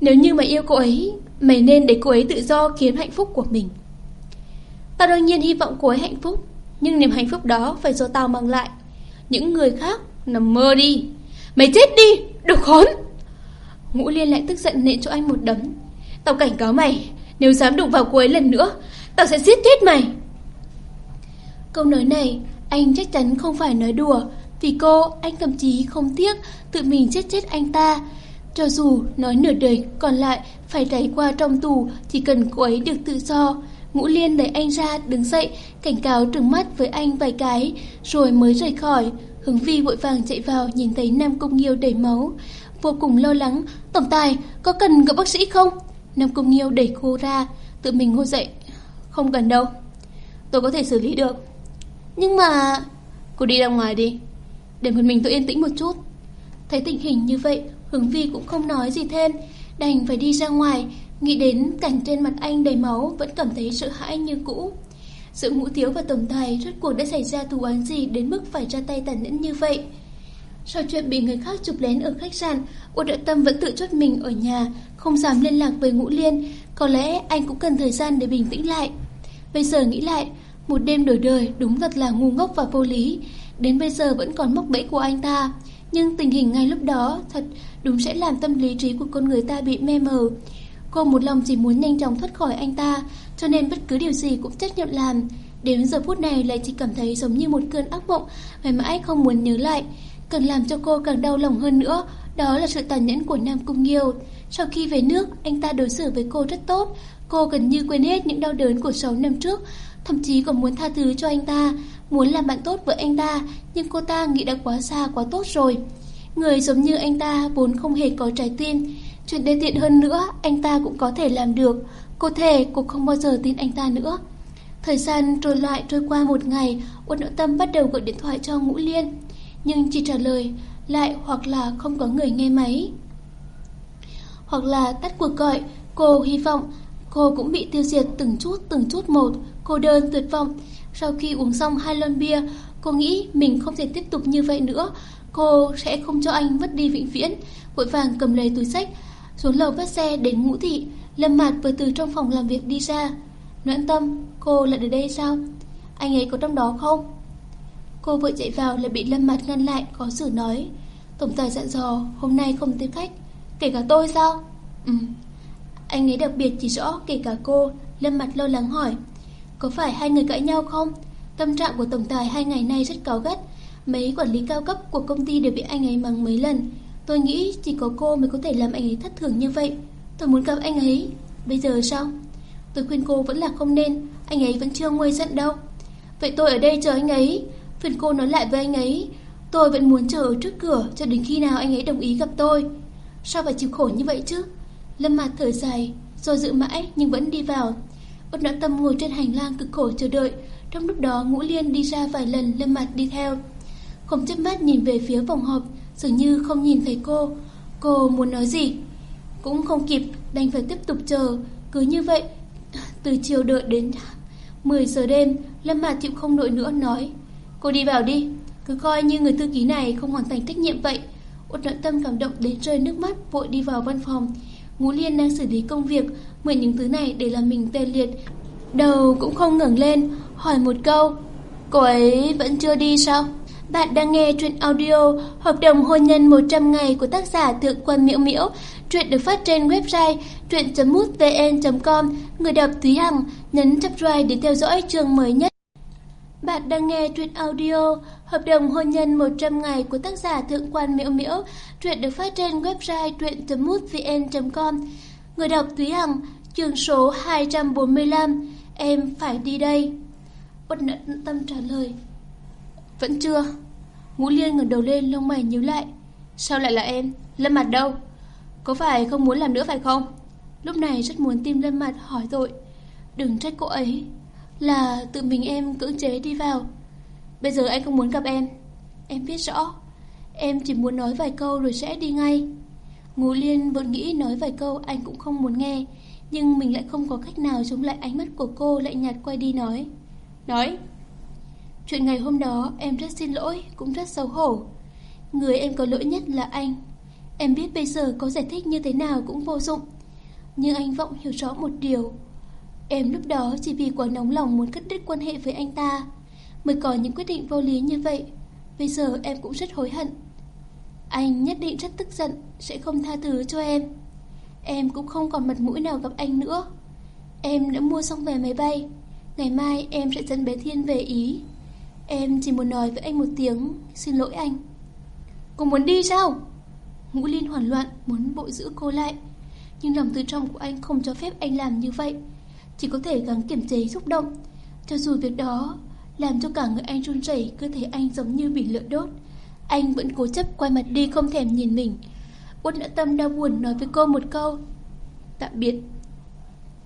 Nếu như mày yêu cô ấy Mày nên để cô ấy tự do kiếm hạnh phúc của mình. Tao đương nhiên hy vọng cô ấy hạnh phúc Nhưng niềm hạnh phúc đó phải do tao mang lại. Những người khác nằm mơ đi. Mày chết đi, đồ khốn! Ngũ Liên lại tức giận nện cho anh một đấm. Tao cảnh cáo mày Nếu dám đụng vào cô ấy lần nữa Tao sẽ giết chết mày. Câu nói này anh chắc chắn không phải nói đùa Vì cô anh thậm chí không tiếc Tự mình chết chết anh ta cho dù nói nửa đời còn lại phải trải qua trong tù chỉ cần cô ấy được tự do. Ngũ Liên đẩy anh ra đứng dậy, cảnh cáo trừng mắt với anh vài cái, rồi mới rời khỏi. Hướng Vi vội vàng chạy vào nhìn thấy Nam Cung Nghiêu đầy máu, vô cùng lo lắng. Tổng tài, có cần gặp bác sĩ không? Nam Cung Nghiêu đẩy cô ra, tự mình ngồi dậy. Không cần đâu, tôi có thể xử lý được. Nhưng mà... Cô đi ra ngoài đi, để một mình tôi yên tĩnh một chút. Thấy tình hình như vậy, Hướng Vi cũng không nói gì thêm, đành phải đi ra ngoài, nghĩ đến cảnh trên mặt anh đầy máu vẫn cảm thấy sợ hãi như cũ. Sự ngũ thiếu và tổng tài rốt cuộc đã xảy ra thù án gì đến mức phải ra tay tàn nhẫn như vậy. Sau chuyện bị người khác chụp lén ở khách sạn, Uông Đại Tâm vẫn tự chốt mình ở nhà, không dám liên lạc với Ngũ Liên. Có lẽ anh cũng cần thời gian để bình tĩnh lại. Bây giờ nghĩ lại, một đêm đổi đời đúng thật là ngu ngốc và vô lý. Đến bây giờ vẫn còn mốc bẫy của anh ta. Nhưng tình hình ngay lúc đó thật đúng sẽ làm tâm lý trí của con người ta bị mê mờ. Cô một lòng chỉ muốn nhanh chóng thoát khỏi anh ta, cho nên bất cứ điều gì cũng chấp nhận làm. Đến giờ phút này lại chỉ cảm thấy giống như một cơn ác mộng, mãi mãi không muốn nhớ lại. Càng làm cho cô càng đau lòng hơn nữa, đó là sự tàn nhẫn của Nam Cung Nghiêu. Sau khi về nước, anh ta đối xử với cô rất tốt. Cô gần như quên hết những đau đớn của 6 năm trước, thậm chí còn muốn tha thứ cho anh ta, muốn làm bạn tốt với anh ta, nhưng cô ta nghĩ đã quá xa quá tốt rồi. Người giống như anh ta vốn không hề có trái tim, chuyện đê tiện hơn nữa, anh ta cũng có thể làm được. Cô thể cô không bao giờ tin anh ta nữa. Thời gian trôi lại trôi qua một ngày, Uất Nội Tâm bắt đầu gọi điện thoại cho Ngũ Liên, nhưng chỉ trả lời lại hoặc là không có người nghe máy. Hoặc là tắt cuộc gọi, cô hy vọng cô cũng bị tiêu diệt từng chút từng chút một, cô đơn tuyệt vọng. Sau khi uống xong hai lon bia, cô nghĩ mình không thể tiếp tục như vậy nữa, cô sẽ không cho anh mất đi vĩnh viễn. Vội vàng cầm lấy túi sách, xuống lầu bắt xe đến ngũ thị, Lâm Mạt vừa từ trong phòng làm việc đi ra. Noãn tâm, cô lại ở đây sao? Anh ấy có trong đó không? Cô vội chạy vào lại bị Lâm Mạt ngăn lại, có sự nói. Tổng tài dặn dò, hôm nay không tiếp khách. Kể cả tôi sao? Ừ. Anh ấy đặc biệt chỉ rõ kể cả cô, Lâm Mạt lo lắng hỏi. Có phải hai người cãi nhau không? Tâm trạng của tổng tài hai ngày nay rất cáu gắt. Mấy quản lý cao cấp của công ty đều bị anh ấy mắng mấy lần. Tôi nghĩ chỉ có cô mới có thể làm anh ấy thất thường như vậy. Tôi muốn gặp anh ấy. Bây giờ sao? Tôi khuyên cô vẫn là không nên, anh ấy vẫn chưa nguôi giận đâu. Vậy tôi ở đây chờ anh ấy. Phiền cô nói lại với anh ấy. Tôi vẫn muốn chờ ở trước cửa cho đến khi nào anh ấy đồng ý gặp tôi. Sao phải chịu khổ như vậy chứ? Lâm mặt thở dài, rồi dự mãi nhưng vẫn đi vào. Út nã tâm ngồi trên hành lang cực khổ chờ đợi. Trong lúc đó Ngũ Liên đi ra vài lần Lâm mặt đi theo. Không chấp mắt nhìn về phía phòng họp, dường như không nhìn thấy cô. Cô muốn nói gì? Cũng không kịp, đành phải tiếp tục chờ. Cứ như vậy, từ chiều đợi đến 10 giờ đêm, Lâm mặt chịu không nổi nữa nói. Cô đi vào đi, cứ coi như người thư ký này không hoàn thành trách nhiệm vậy. Út nội tâm cảm động đến rơi nước mắt, vội đi vào văn phòng. Ngũ Liên đang xử lý công việc, mượn những thứ này để làm mình tê liệt. Đầu cũng không ngẩng lên, hỏi một câu. Cô ấy vẫn chưa đi sao? Bạn đang nghe truyện audio Hợp đồng hôn nhân 100 ngày của tác giả Thượng Quan Miễu Miễu. Truyện được phát trên website truyện.mútvn.com. Người đọc Thúy Hằng nhấn subscribe để theo dõi chương mới nhất. Bạn đang nghe truyện audio Hợp đồng hôn nhân 100 ngày của tác giả Thượng Quan Miễu Miễu. Truyện được phát trên website truyện.mútvn.com. Người đọc Thúy Hằng, chương số 245. Em phải đi đây. Bất nận tâm trả lời. Vẫn chưa Ngũ Liên ngẩng đầu lên lông mày nhíu lại Sao lại là em Lâm mặt đâu Có phải không muốn làm nữa phải không Lúc này rất muốn tìm Lâm mặt hỏi tội Đừng trách cô ấy là tự mình em cưỡng chế đi vào Bây giờ anh không muốn gặp em Em biết rõ Em chỉ muốn nói vài câu rồi sẽ đi ngay Ngô Liên vẫn nghĩ nói vài câu anh cũng không muốn nghe Nhưng mình lại không có cách nào chống lại ánh mắt của cô lại nhạt quay đi nói Nói Chuyện ngày hôm đó em rất xin lỗi, cũng rất xấu hổ. Người em có lỗi nhất là anh. Em biết bây giờ có giải thích như thế nào cũng vô dụng. Nhưng anh Vọng hiểu rõ một điều. Em lúc đó chỉ vì quá nóng lòng muốn cắt đứt quan hệ với anh ta, mới có những quyết định vô lý như vậy. Bây giờ em cũng rất hối hận. Anh nhất định rất tức giận, sẽ không tha thứ cho em. Em cũng không còn mặt mũi nào gặp anh nữa. Em đã mua xong vé máy bay. Ngày mai em sẽ dẫn bé Thiên về Ý. Em chỉ muốn nói với anh một tiếng Xin lỗi anh Cô muốn đi sao Ngũ linh hoảng loạn muốn bộ giữ cô lại Nhưng lòng từ trong của anh không cho phép anh làm như vậy chỉ có thể gắng kiềm chế xúc động Cho dù việc đó Làm cho cả người anh run rẩy Cơ thể anh giống như bị lửa đốt Anh vẫn cố chấp quay mặt đi không thèm nhìn mình. Uất nã tâm đau buồn nói với cô một câu. Tạm biệt.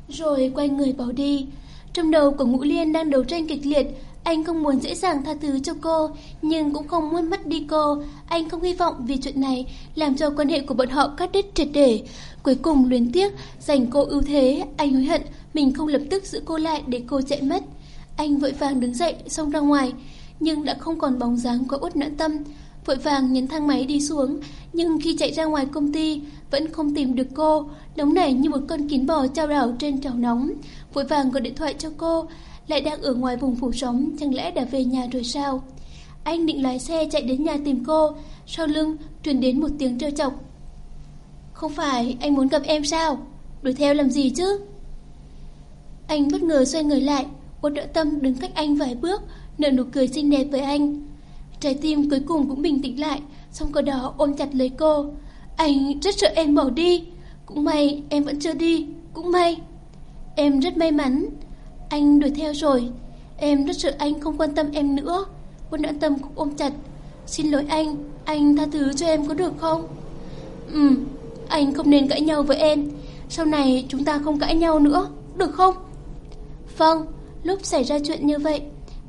Rồi quay người bỏ đi. Trong đầu của Ngũ Liên đang đấu tranh kịch liệt, anh không muốn dễ dàng tha thứ cho cô, nhưng cũng không muốn mất đi cô. Anh không hy vọng vì chuyện này làm cho quan hệ của bọn họ cắt đứt triệt để. Cuối cùng luyến tiếc, dành cô ưu thế, anh hối hận mình không lập tức giữ cô lại để cô chạy mất. Anh vội vàng đứng dậy, xông ra ngoài, nhưng đã không còn bóng dáng của út nãn tâm. Vội vàng nhấn thang máy đi xuống, nhưng khi chạy ra ngoài công ty, vẫn không tìm được cô, nóng nảy như một con kiến bò trao đảo trên chảo nóng. Vội vàng gọi điện thoại cho cô, lại đang ở ngoài vùng phủ sóng, chẳng lẽ đã về nhà rồi sao? Anh định lái xe chạy đến nhà tìm cô, sau lưng truyền đến một tiếng trêu chọc. Không phải anh muốn gặp em sao? Đuổi theo làm gì chứ? Anh bất ngờ xoay người lại, quân đỡ tâm đứng cách anh vài bước, nở nụ cười xinh đẹp với anh. Trái tim cuối cùng cũng bình tĩnh lại, xong cơ đó ôm chặt lấy cô. Anh rất sợ em bỏ đi. Cũng may em vẫn chưa đi, cũng may. Em rất may mắn. Anh đuổi theo rồi. Em rất sợ anh không quan tâm em nữa. Quân đỡ tâm cũng ôm chặt. Xin lỗi anh, anh tha thứ cho em có được không? Ừ, anh không nên cãi nhau với em. Sau này chúng ta không cãi nhau nữa, được không? Vâng, lúc xảy ra chuyện như vậy,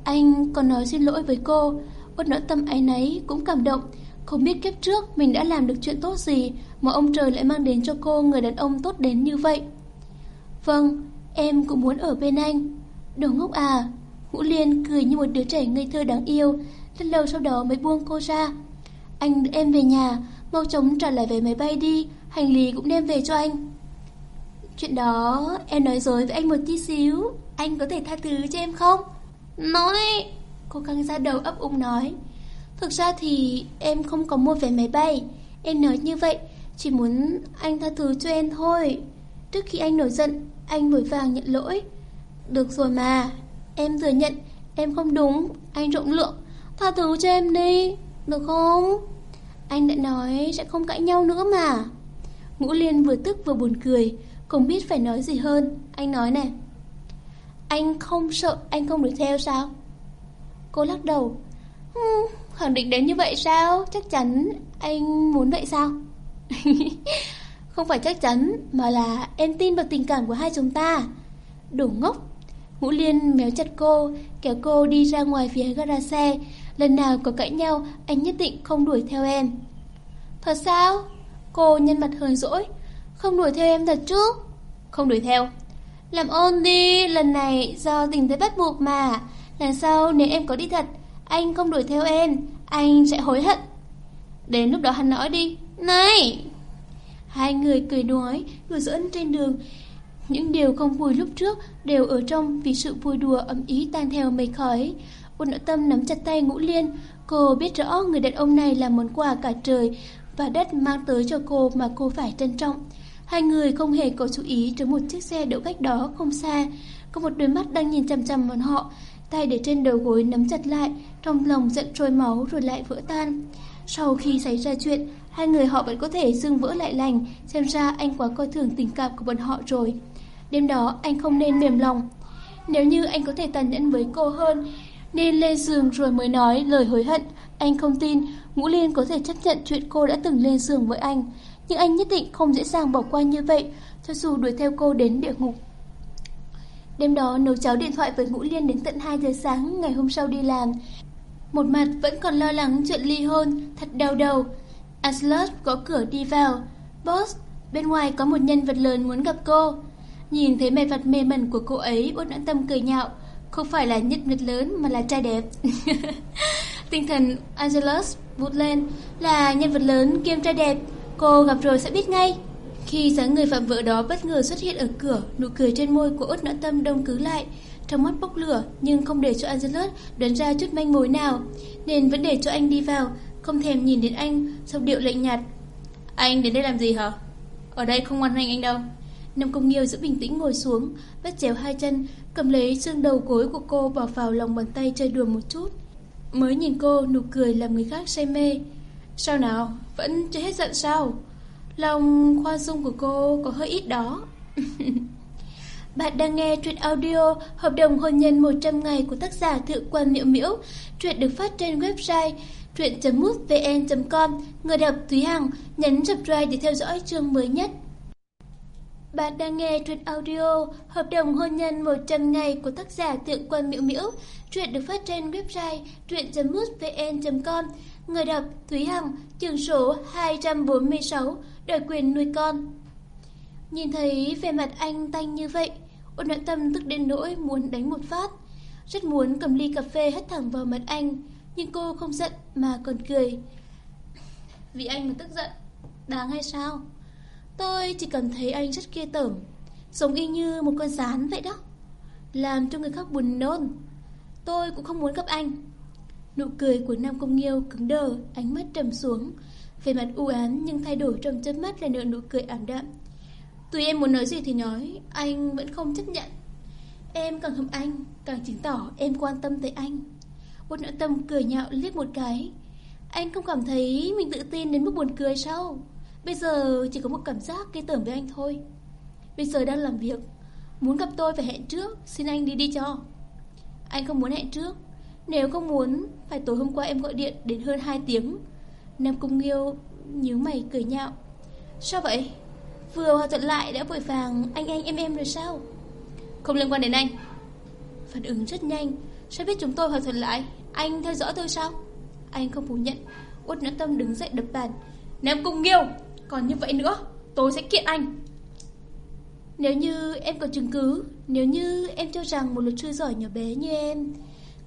anh còn nói xin lỗi với cô. Út nỗi tâm ái nấy cũng cảm động. Không biết kiếp trước mình đã làm được chuyện tốt gì mà ông trời lại mang đến cho cô người đàn ông tốt đến như vậy. Vâng, em cũng muốn ở bên anh. Đồ ngốc à. Ngũ Liên cười như một đứa trẻ ngây thơ đáng yêu. Rất lâu sau đó mới buông cô ra. Anh đưa em về nhà, mau chóng trả lại về máy bay đi, hành lý cũng đem về cho anh. Chuyện đó em nói dối với anh một tí xíu, anh có thể tha thứ cho em không? Nói... Cô căng ra đầu ấp úng nói. Thực ra thì em không có mua vé máy bay. Em nói như vậy, chỉ muốn anh tha thứ cho em thôi. Trước khi anh nổi giận, anh vội vàng nhận lỗi. Được rồi mà, em thừa nhận, em không đúng, anh rộng lượng. Tha thứ cho em đi, được không? Anh đã nói sẽ không cãi nhau nữa mà. Ngũ Liên vừa tức vừa buồn cười, không biết phải nói gì hơn. Anh nói này. Anh không sợ anh không được theo sao? Cô lắc đầu. Hmm, khẳng định đến như vậy sao? Chắc chắn anh muốn vậy sao? không phải chắc chắn, mà là em tin vào tình cảm của hai chúng ta. Đủ ngốc. Ngũ Liên méo chặt cô, kéo cô đi ra ngoài phía gara xe. Lần nào có cãi nhau, anh nhất định không đuổi theo em. Thật sao? Cô nhân mặt hờn dỗi. Không đuổi theo em thật chứ? Không đuổi theo. Làm ơn đi, lần này do tình thế bắt buộc mà. Lần sau nếu em có đi thật, anh không đuổi theo em, anh sẽ hối hận. Đến lúc đó hắn nói đi, này! Hai người cười đuối, đùa giỡn trên đường. Những điều không vui lúc trước đều ở trong vì sự vui đùa ấm ý tan theo mây khói. Ôn nội tâm nắm chặt tay ngũ liên, cô biết rõ người đàn ông này là món quà cả trời và đất mang tới cho cô mà cô phải trân trọng. Hai người không hề có chú ý tới một chiếc xe đậu cách đó không xa. Có một đôi mắt đang nhìn chằm chằm vào họ, tay để trên đầu gối nắm chặt lại, trong lòng giận trôi máu rồi lại vỡ tan. Sau khi xảy ra chuyện, hai người họ vẫn có thể dưng vỡ lại lành, xem ra anh quá coi thường tình cảm của bọn họ rồi. Đêm đó anh không nên mềm lòng. Nếu như anh có thể tàn nhẫn với cô hơn, nên lên giường rồi mới nói lời hối hận. Anh không tin Ngũ Liên có thể chấp nhận chuyện cô đã từng lên giường với anh. Nhưng anh nhất định không dễ dàng bỏ qua như vậy, cho dù đuổi theo cô đến địa ngục. Đêm đó nấu cháo điện thoại với Ngũ Liên đến tận 2 giờ sáng ngày hôm sau đi làm. Một mặt vẫn còn lo lắng chuyện ly hôn, thật đau đầu. Aslut có cửa đi vào. Boss, bên ngoài có một nhân vật lớn muốn gặp cô. Nhìn thấy mẹ vật mê mẩn của cô ấy, bốt nãn tâm cười nhạo. Không phải là nhất vật lớn mà là trai đẹp. Tinh thần Angelus vụt lên là nhân vật lớn kiêm trai đẹp. Cô gặp rồi sẽ biết ngay. Khi dáng người phạm vợ đó bất ngờ xuất hiện ở cửa, nụ cười trên môi của út nã tâm đông cứng lại. Trong mắt bốc lửa nhưng không để cho Angelus đoán ra chút manh mối nào, nên vẫn để cho anh đi vào, không thèm nhìn đến anh, sau điệu lạnh nhạt. Anh đến đây làm gì hả? Ở đây không ngoan hành anh đâu. Nam Công Nghiêu giữ bình tĩnh ngồi xuống, vắt chéo hai chân, cầm lấy xương đầu gối của cô bỏ vào lòng bàn tay chơi đùa một chút. Mới nhìn cô, nụ cười làm người khác say mê. Sao nào, vẫn chưa hết giận sao? Lòng khoan dung của cô có hơi ít đó. Bạn đang nghe truyện audio Hợp đồng hôn nhân 100 ngày của tác giả Thượng quan Miễu Miễu. Truyện được phát trên website truyện.mútvn.com Người đọc Thúy Hằng nhấn subscribe để theo dõi chương mới nhất. Bạn đang nghe truyện audio Hợp đồng hôn nhân 100 ngày của tác giả thượng quan Miễu Miễu. Truyện được phát trên website truyện.mútvn.com Người đọc Thúy Hằng chương số 246 đòi quyền nuôi con. Nhìn thấy vẻ mặt anh tanh như vậy, ôn nội tâm tức đến nỗi muốn đánh một phát. Rất muốn cầm ly cà phê hất thẳng vào mặt anh Nhưng cô không giận mà còn cười. Vì anh mà tức giận Đáng hay sao? Tôi chỉ cảm thấy anh rất kia tởm Giống y như một con rán vậy đó. Làm cho người khác buồn nôn. Tôi cũng không muốn gặp anh. Nụ cười của Nam Công Nghiêu cứng đờ, Ánh mắt trầm xuống. Về mặt u ám nhưng thay đổi trong chớp mắt là nửa nụ cười ảm đạm. Tùy em muốn nói gì thì nói, Anh vẫn không chấp nhận. Em càng hâm anh, Càng chứng tỏ em quan tâm tới anh. Bột nỗi tâm cười nhạo liếc một cái. Anh không cảm thấy mình tự tin đến mức buồn cười sao? Bây giờ chỉ có một cảm giác gây tởm với anh thôi. Bây giờ đang làm việc. Muốn gặp tôi phải hẹn trước, Xin anh đi đi cho. Anh không muốn hẹn trước. Nếu không muốn, Phải tối hôm qua em gọi điện đến hơn 2 tiếng. Nam Cung Nghiêu nhíu mày cười nhạo. Sao vậy? Vừa hòa thuận lại đã vội vàng, Anh anh, em em rồi sao? Không liên quan đến anh. Phản ứng rất nhanh. Sao biết chúng tôi hòa thuận lại? Anh theo dõi tôi sao? Anh không phủ nhận. Út nhẫn tâm đứng dậy đập bàn. Nam Cung nghiêu, Còn như vậy nữa, Tôi sẽ kiện anh. Nếu như em có chứng cứ, Nếu như em cho rằng một luật sư giỏi nhỏ bé như em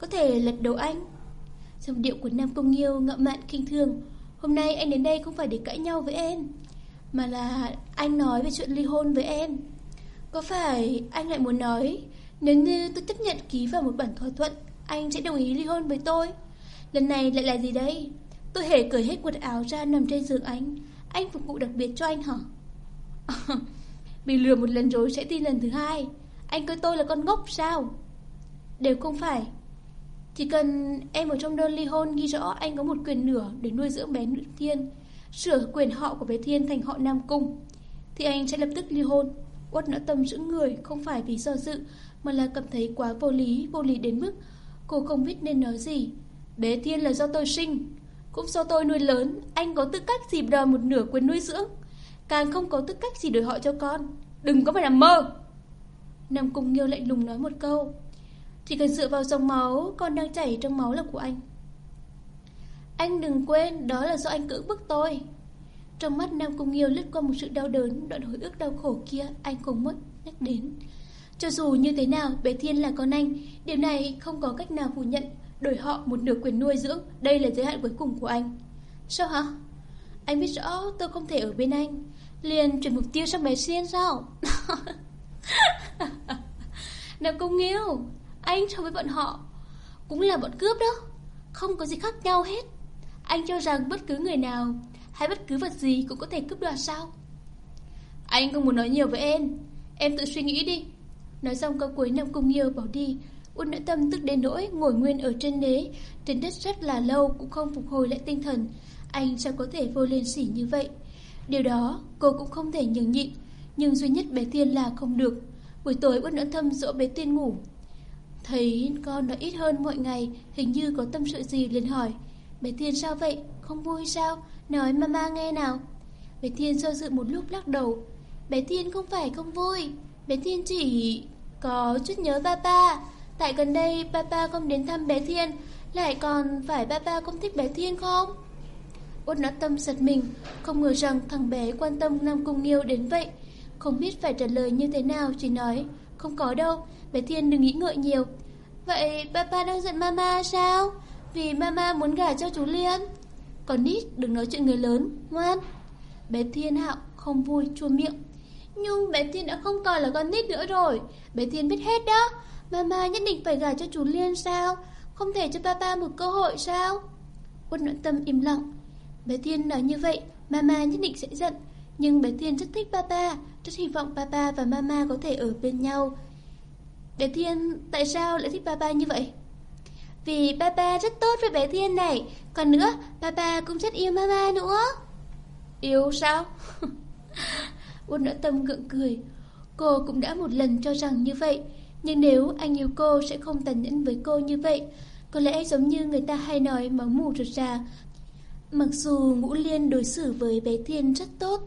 có thể lật đầu anh. Trong điệu của Nam Công Nghiêu ngậm mạn kinh thường. Hôm nay anh đến đây không phải để cãi nhau với em, Mà là anh nói về chuyện ly hôn với em. Có phải anh lại muốn nói, Nếu như tôi chấp nhận ký vào một bản thỏa thuận, Anh sẽ đồng ý ly hôn với tôi? Lần này lại là gì đây? Tôi hề cởi hết quần áo ra nằm trên giường anh. Anh phục vụ đặc biệt cho anh hả? Bị lừa một lần rồi sẽ tin lần thứ hai. Anh coi tôi là con ngốc sao? Đều không phải. Chỉ cần em ở trong đơn ly hôn Ghi rõ anh có một quyền nửa Để nuôi dưỡng bé nữ thiên, Sửa quyền họ của bé thiên thành họ Nam Cung, Thì anh sẽ lập tức ly hôn. Uất nỡ tâm giữ người không phải vì do dự, Mà là cảm thấy quá vô lý Vô lý đến mức cô không biết nên nói gì. Bé Thiên là do tôi sinh, Cũng do tôi nuôi lớn, Anh có tư cách gì đòi một nửa quyền nuôi dưỡng? Càng không có tư cách gì đòi họ cho con, Đừng có phải làm mơ. Nam Cung Nghiêu lạnh lùng nói một câu. Chỉ cần dựa vào dòng máu Con đang chảy trong máu là của anh. Anh đừng quên, Đó là do anh cưỡng bức tôi. Trong mắt Nam Cung Nghiêu lướt qua một sự đau đớn, Đoạn hồi ức đau khổ kia, anh không mất nhắc đến. Cho dù như thế nào Bé Thiên là con anh, Điều này không có cách nào phủ nhận, Đổi họ một nửa quyền nuôi dưỡng, Đây là giới hạn cuối cùng của anh. Sao hả? Anh biết rõ tôi không thể ở bên anh, Liền chuyển mục tiêu sang bé Thiên sao? Nam Cung Nghiêu! Anh so với bọn họ Cũng là bọn cướp đó Không có gì khác nhau hết Anh cho rằng bất cứ người nào hay bất cứ vật gì cũng có thể cướp đoạt sao? Anh không muốn nói nhiều với em, em tự suy nghĩ đi. Nói xong câu cuối năm Cung nhiều bỏ đi, Uất nội Tâm tức đến nỗi ngồi nguyên ở trên đế, trên đất rất là lâu cũng không phục hồi lại tinh thần. Anh sao có thể vô lên sỉ như vậy? Điều đó cô cũng không thể nhường nhịn, nhưng duy nhất bé Tiên là không được. Buổi tối Uất nội Tâm dỗ bé Tiên ngủ. Thấy con nói ít hơn mọi ngày, hình như có tâm sự gì liền hỏi. Bé thiên sao vậy? Không vui sao? Nói mama nghe nào Bé Thiên do dự một lúc lắc đầu Bé Thiên không phải không vui Bé Thiên chỉ có chút nhớ papa Tại gần đây papa không đến thăm bé Thiên Lại còn phải papa không thích bé Thiên không Út nó tâm giật mình Không ngờ rằng thằng bé quan tâm Nam Cung Nghiêu đến vậy Không biết phải trả lời như thế nào Chỉ nói Không có đâu Bé Thiên đừng nghĩ ngợi nhiều. Vậy papa đang giận mama sao? Vì mama muốn gả cho chú Liên. Còn nít đừng nói chuyện người lớn, Ngoan. Bé Thiên Hạo không vui, chua miệng. Nhưng bé Thiên đã không còn là con nít nữa rồi. Bé Thiên biết hết đó. Mama nhất định phải gả cho chú Liên sao? Không thể cho papa một cơ hội sao? Quân nội tâm im lặng. Bé Thiên nói như vậy, Mama nhất định sẽ giận. Nhưng bé Thiên rất thích papa Rất hy vọng papa và mama có thể ở bên nhau. Bé Thiên tại sao lại thích papa như vậy vì papa rất tốt với bé Thiên này Còn nữa papa cũng rất yêu mama nữa Yêu sao? Út đã tâm gượng cười Cô cũng đã một lần cho rằng như vậy Nhưng nếu anh yêu cô sẽ không tàn nhẫn với cô như vậy Có lẽ giống như người ta hay nói máu mù rụt rà. Mặc dù Ngũ Liên đối xử với bé Thiên rất tốt,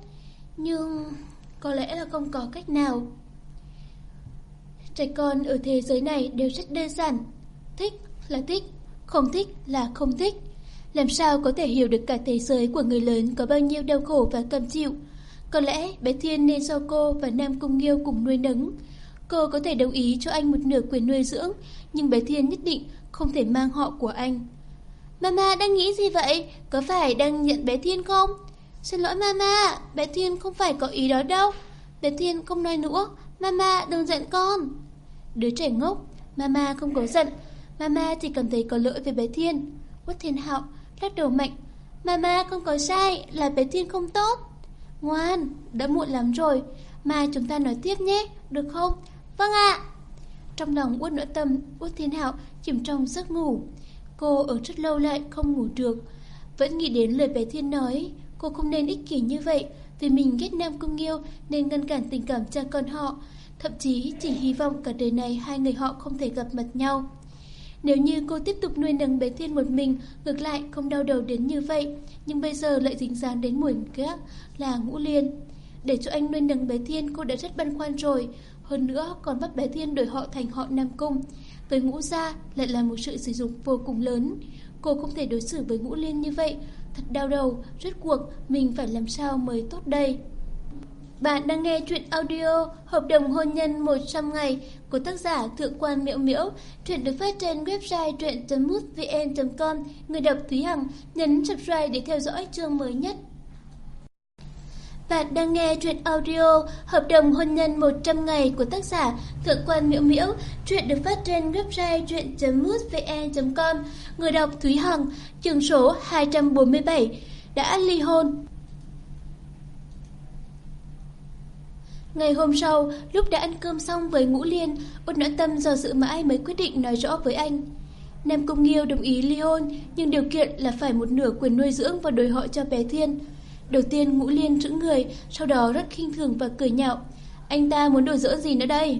nhưng có lẽ là không có cách nào. Trẻ con ở thế giới này đều rất đơn giản. Thích là thích, không thích là không thích. Làm sao có thể hiểu được cả thế giới của người lớn có bao nhiêu đau khổ và cầm chịu. Có lẽ bé Thiên nên do cô và Nam Cung Nghiêu cùng nuôi nấng. Cô có thể đồng ý cho anh một nửa quyền nuôi dưỡng, nhưng bé Thiên nhất định không thể mang họ của anh. Mama đang nghĩ gì vậy? Có phải đang nhận bé Thiên không? Xin lỗi Mama, bé Thiên không phải có ý đó đâu. Bé Thiên không nói nữa, Mama đừng giận con. Đứa trẻ ngốc, Mama không có giận, Mama chỉ cảm thấy có lỗi với bé Thiên. Quất Thiên Hạo lắc đầu mạnh, Mama không có sai, là bé Thiên không tốt. Ngoan, đã muộn lắm rồi, mai chúng ta nói tiếp nhé, được không? Vâng ạ. Trong lòng Uất Nỗi Tâm, Uất Thiên Hạo chìm trong giấc ngủ. Cô ở rất lâu lại không ngủ được. Vẫn nghĩ đến lời bé Thiên nói, cô không nên ích kỷ như vậy, vì mình ghét Nam Cung Nghiêu nên ngăn cản tình cảm cha con họ. Thậm chí chỉ hy vọng cả đời này hai người họ không thể gặp mặt nhau. Nếu như cô tiếp tục nuôi nấng bé Thiên một mình, ngược lại không đau đầu đến như vậy, nhưng bây giờ lại dính dáng đến mùi gác là ngũ liên. Để cho anh nuôi nấng bé Thiên cô đã rất băn khoăn rồi, hơn nữa còn bắt bé Thiên đổi họ thành họ Nam Cung. Với ngũ gia lại là một sự sử dụng vô cùng lớn. Cô không thể đối xử với ngũ liên như vậy, thật đau đầu, rốt cuộc mình phải làm sao mới tốt đây. Bạn đang nghe chuyện audio Hợp đồng hôn nhân 100 ngày của tác giả Thượng quan Miễu Miễu. Chuyện được phát trên website truyện.mútvn.com. Người đọc Thúy Hằng nhấn subscribe để theo dõi chương mới nhất. Bạn đang nghe chuyện audio Hợp đồng hôn nhân 100 ngày của tác giả Thượng quan Miễu Miễu. Chuyện được phát trên website truyện.mútvn.com. Người đọc Thúy Hằng, chương số 247 đã ly hôn. Ngày hôm sau, lúc đã ăn cơm xong với Ngũ Liên, Út Noãn Tâm do dự mãi mới quyết định nói rõ với anh. Nam Cung Nghiêu đồng ý ly hôn, nhưng điều kiện là phải một nửa quyền nuôi dưỡng và đổi họ cho bé Thiên. Đầu tiên Ngũ Liên trữ người, sau đó rất khinh thường và cười nhạo. Anh ta muốn đổi dỡ gì nữa đây?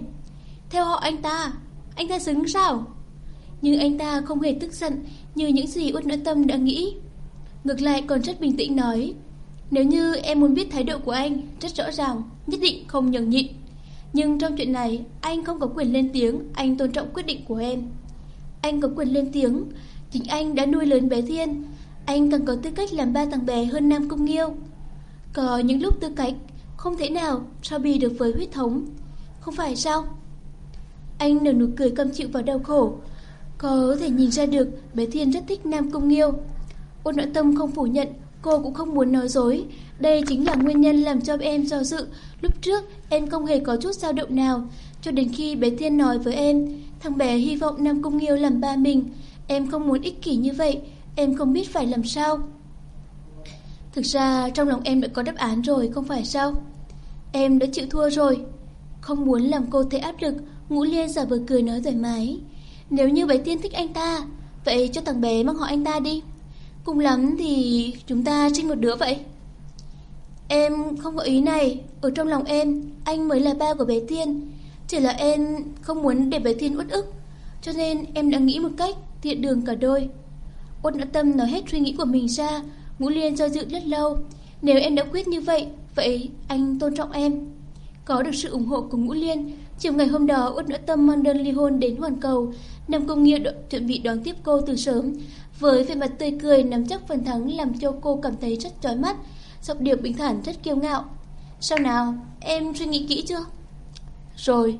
Theo họ anh ta, anh ta xứng sao? Nhưng anh ta không hề tức giận như những gì Út Noãn Tâm đã nghĩ. Ngược lại còn rất bình tĩnh nói, nếu như em muốn biết thái độ của anh, rất rõ ràng, nhất định không nhường nhịn. Nhưng trong chuyện này, anh không có quyền lên tiếng, anh tôn trọng quyết định của em. Anh có quyền lên tiếng, chính anh đã nuôi lớn bé Thiên, anh càng có tư cách làm ba thằng bé hơn Nam Cung Nghiêu. Có những lúc tư cách, không thể nào so bì được với huyết thống. Không phải sao? Anh nở nụ cười căm chịu và đau khổ. Có thể nhìn ra được bé Thiên rất thích Nam Cung Nghiêu. Ôn nội tâm không phủ nhận, Cô cũng không muốn nói dối. Đây chính là nguyên nhân làm cho em do dự. Lúc trước, em không hề có chút dao động nào. Cho đến khi bé Thiên nói với em, Thằng bé hy vọng Nam Cung Nghiêu làm ba mình. Em không muốn ích kỷ như vậy. Em không biết phải làm sao. Thực ra, trong lòng em đã có đáp án rồi, Không phải sao? Em đã chịu thua rồi. Không muốn làm cô thấy áp lực, Ngũ Liên giả vờ cười nói thoải mái. Nếu như bé Thiên thích anh ta, Vậy cho thằng bé mang họ anh ta đi. Cùng lắm thì chúng ta trinh một đứa vậy? Em không có ý này. Ở trong lòng em, Anh mới là ba của bé Thiên. Chỉ là em không muốn để bé Thiên uất ức. Cho nên em đã nghĩ một cách Thiện đường cả đôi. Út đã tâm nói hết suy nghĩ của mình ra, Ngũ Liên do dự rất lâu. Nếu em đã quyết như vậy Vậy anh tôn trọng em. Có được sự ủng hộ của Ngũ Liên, Chiều ngày hôm đó Út đã tâm mang đơn ly hôn đến hoàn cầu Nam Công Nghĩa chuẩn bị đón tiếp cô từ sớm với vẻ mặt tươi cười nắm chắc phần thắng làm cho cô cảm thấy rất chói mắt, giọng điệu bình thản rất kiêu ngạo. Sao nào, em suy nghĩ kỹ chưa? Rồi,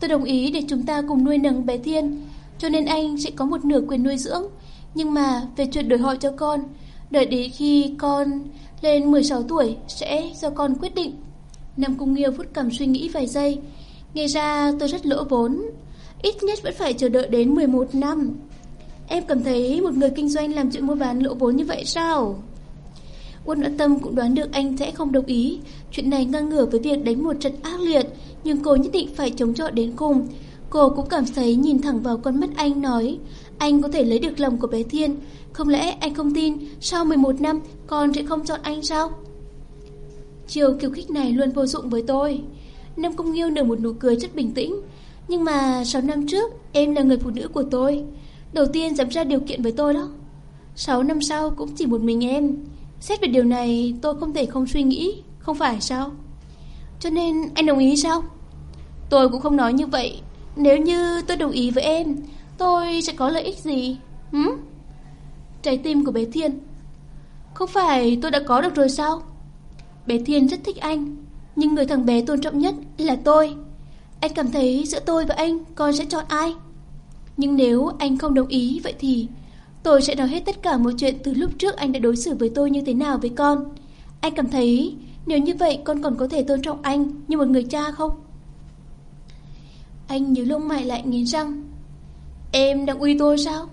tôi đồng ý để chúng ta cùng nuôi nấng bé Thiên, cho nên anh sẽ có một nửa quyền nuôi dưỡng. Nhưng mà về chuyện đổi họ cho con, đợi đến khi con lên 16 tuổi sẽ do con quyết định. Nam Cung Nghiêu phút cầm suy nghĩ vài giây. Nghe ra tôi rất lỗ vốn, ít nhất vẫn phải chờ đợi đến 11 năm. Em cảm thấy một người kinh doanh làm chuyện mua bán lỗ vốn như vậy sao? Quân Đoạn Tâm cũng đoán được anh sẽ không đồng ý. Chuyện này ngang ngửa với việc đánh một trận ác liệt, nhưng cô nhất định phải chống chọi đến cùng. Cô cũng cảm thấy nhìn thẳng vào con mắt anh nói, anh có thể lấy được lòng của bé Thiên. Không lẽ anh không tin sau 11 năm con sẽ không chọn anh sao? Chiều kiều khích này luôn vô dụng với tôi. Nam Công Nghiêu nở một nụ cười rất bình tĩnh. Nhưng mà 6 năm trước, em là người phụ nữ của tôi. Đầu tiên dám ra điều kiện với tôi đó. 6 năm sau cũng chỉ một mình em. Xét về điều này, tôi không thể không suy nghĩ, Không phải sao? Cho nên anh đồng ý sao? Tôi cũng không nói như vậy. Nếu như tôi đồng ý với em, Tôi sẽ có lợi ích gì? Hử? Trái tim của bé Thiên. Không phải tôi đã có được rồi sao? Bé Thiên rất thích anh, Nhưng người thằng bé tôn trọng nhất là tôi. Anh cảm thấy giữa tôi và anh Con sẽ chọn ai? Nhưng nếu anh không đồng ý, Vậy thì tôi sẽ nói hết tất cả mọi chuyện Từ lúc trước anh đã đối xử với tôi như thế nào với con. Anh cảm thấy Nếu như vậy con còn có thể tôn trọng anh Như một người cha không? Anh nhớ lông mày lại nghiến răng. Em đang uy tôi sao?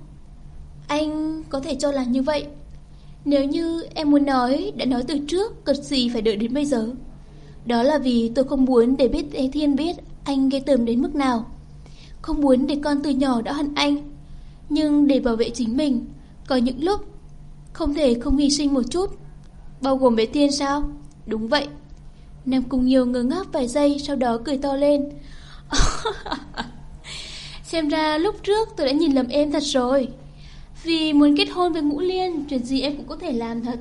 Anh có thể cho là như vậy. Nếu như em muốn nói, Đã nói từ trước, Cần gì phải đợi đến bây giờ? Đó là vì tôi không muốn để biết Ê Thiên biết Anh ghê tởm đến mức nào. Không muốn để con từ nhỏ đã hận anh. Nhưng để bảo vệ chính mình, Có những lúc Không thể không hy sinh một chút. Bao gồm bé Thiên sao? Đúng vậy. Nam Cung Nhiều ngơ ngác vài giây, Sau đó cười to lên. Xem ra lúc trước tôi đã nhìn lầm em thật rồi. Vì muốn kết hôn với Ngũ Liên, Chuyện gì em cũng có thể làm thật.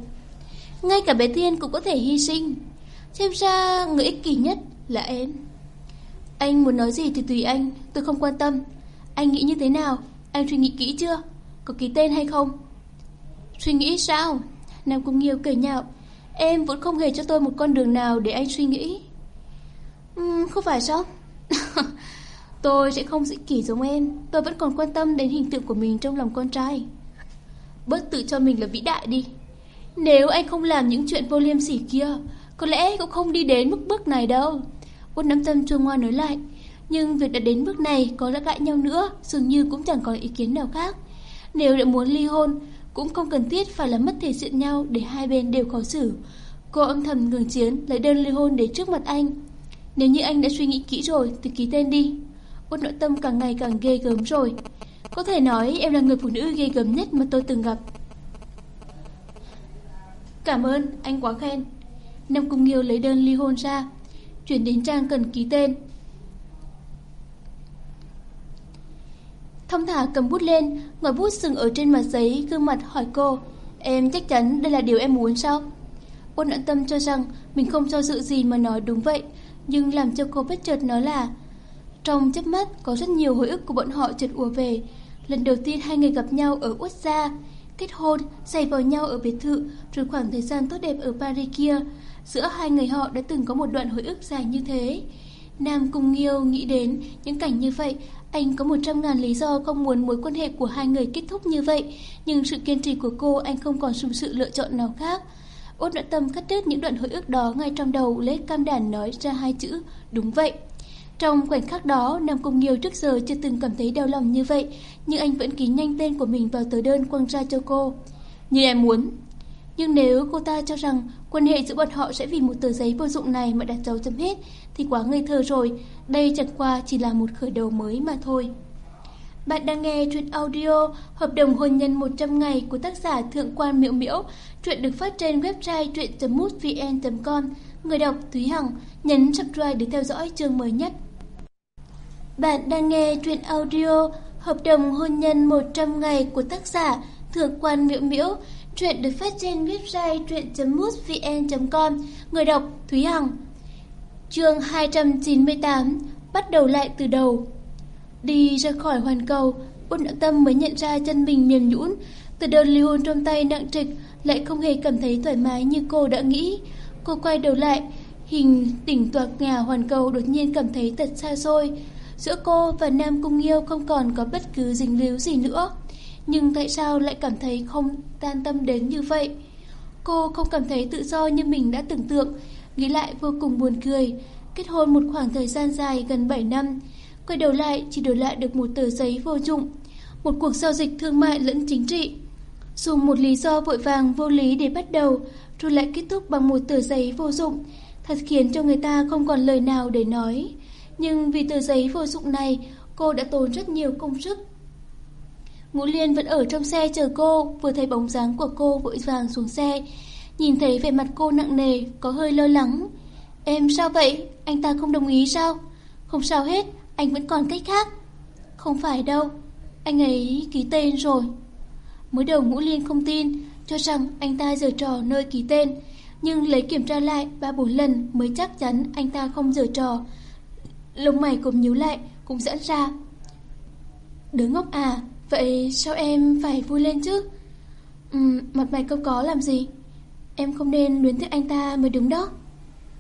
Ngay cả bé Thiên cũng có thể hy sinh. Xem ra người ích kỷ nhất là em. Anh muốn nói gì thì tùy anh Tôi không quan tâm. Anh nghĩ như thế nào? Anh suy nghĩ kỹ chưa? Có ký tên hay không? Suy nghĩ sao? Nam Cung Nghiêu cười nhạo. Em vẫn không hề cho tôi một con đường nào để anh suy nghĩ. Uhm, Không phải sao? Tôi sẽ không dị kỷ giống em. Tôi vẫn còn quan tâm đến hình tượng của mình trong lòng con trai. Bớt tự cho mình là vĩ đại đi. Nếu anh không làm những chuyện vô liêm sỉ kia Có lẽ cũng không đi đến mức bước này đâu. Út nắm tâm chua ngoa nói lại. Nhưng việc đã đến bước này có lẽ cãi nhau nữa Dường như cũng chẳng có ý kiến nào khác. Nếu đã muốn ly hôn Cũng không cần thiết phải là mất thể diện nhau Để hai bên đều khó xử. Cô âm thầm ngừng chiến lấy đơn ly hôn để trước mặt anh. Nếu như anh đã suy nghĩ kỹ rồi Thì ký tên đi. Út nội tâm càng ngày càng ghê gớm rồi. Có thể nói em là người phụ nữ ghê gớm nhất mà tôi từng gặp. Cảm ơn, anh quá khen. Nam Cung Nghiêu lấy đơn ly hôn ra Chuyển đến trang cần ký tên Thông thả cầm bút lên Ngòi bút sừng ở trên mặt giấy Gương mặt hỏi cô Em chắc chắn đây là điều em muốn sao Quân nội tâm cho rằng Mình không cho dự gì mà nói đúng vậy Nhưng làm cho cô bất chợt nói là trong chớp mắt có rất nhiều hồi ức của bọn họ chợt ùa về. Lần đầu tiên hai người gặp nhau ở Út Gia, kết hôn, giày vào nhau ở biệt thự, rồi khoảng thời gian tốt đẹp ở Paris kia. Giữa hai người họ đã từng có một đoạn hồi ức dài như thế. Nam Cung Nghiêu nghĩ đến những cảnh như vậy, anh có một trăm ngàn lý do không muốn mối quan hệ của hai người kết thúc như vậy, nhưng sự kiên trì của cô anh không còn dùng sự lựa chọn nào khác. Út Đoạn tâm cắt đứt những đoạn hồi ức đó ngay trong đầu, lấy cam đàn nói ra hai chữ, đúng vậy. Trong khoảnh khắc đó, Nam Cung Nghiêu trước giờ chưa từng cảm thấy đau lòng như vậy, nhưng anh vẫn ký nhanh tên của mình vào tờ đơn quăng ra cho cô. Như em muốn. Nhưng nếu cô ta cho rằng quan hệ giữa bọn họ sẽ vì một tờ giấy vô dụng này mà đặt dấu chấm hết, thì quá ngây thơ rồi, đây chẳng qua chỉ là một khởi đầu mới mà thôi. Bạn đang nghe truyện audio Hợp đồng hôn nhân 100 ngày của tác giả Thượng quan Miễu Miễu. Truyện được phát trên website truyện.mútvn.com. Người đọc Thúy Hằng nhấn subscribe để theo dõi chương mới nhất. Bạn đang nghe truyện audio Hợp đồng hôn nhân 100 ngày của tác giả Thượng quan Miễu Miễu chuyện được phát trên website truyện.mútvn.com. Người đọc, Thúy Hằng. Chương 298 Bắt đầu lại từ đầu. Đi ra khỏi hoàn cầu Ôn nặng tâm mới nhận ra chân mình mềm nhũn. Từ đơn ly hôn trong tay nặng trịch, Lại không hề cảm thấy thoải mái như cô đã nghĩ. Cô quay đầu lại, Hình tỉnh toạc nhà hoàn cầu đột nhiên cảm thấy thật xa xôi. Giữa cô và Nam Cung Nghiêu không còn có bất cứ dính líu gì nữa. Nhưng tại sao lại cảm thấy không tan tâm đến như vậy? Cô không cảm thấy tự do như mình đã tưởng tượng, Nghĩ lại vô cùng buồn cười. Kết hôn một khoảng thời gian dài gần 7 năm, Quay đầu lại chỉ đổi lại được một tờ giấy vô dụng, Một cuộc giao dịch thương mại lẫn chính trị. Dùng một lý do vội vàng vô lý để bắt đầu, Rồi lại kết thúc bằng một tờ giấy vô dụng, Thật khiến cho người ta không còn lời nào để nói. Nhưng vì tờ giấy vô dụng này, Cô đã tốn rất nhiều công sức Ngũ Liên vẫn ở trong xe chờ cô Vừa thấy bóng dáng của cô vội vàng xuống xe Nhìn thấy vẻ mặt cô nặng nề Có hơi lo lắng Em sao vậy? Anh ta không đồng ý sao? Không sao hết anh vẫn còn cách khác Không phải đâu anh ấy ký tên rồi. Mới đầu Ngũ Liên không tin, cho rằng anh ta giở trò nơi ký tên, nhưng lấy kiểm tra lại ba bốn lần mới chắc chắn anh ta không giở trò. Lông mày cùng nhíu lại, cũng giãn ra. Đứa ngốc à, vậy sao em phải vui lên chứ? Ừm, mặt mày không có làm gì? Em không nên luyến tiếc anh ta mới đúng đó.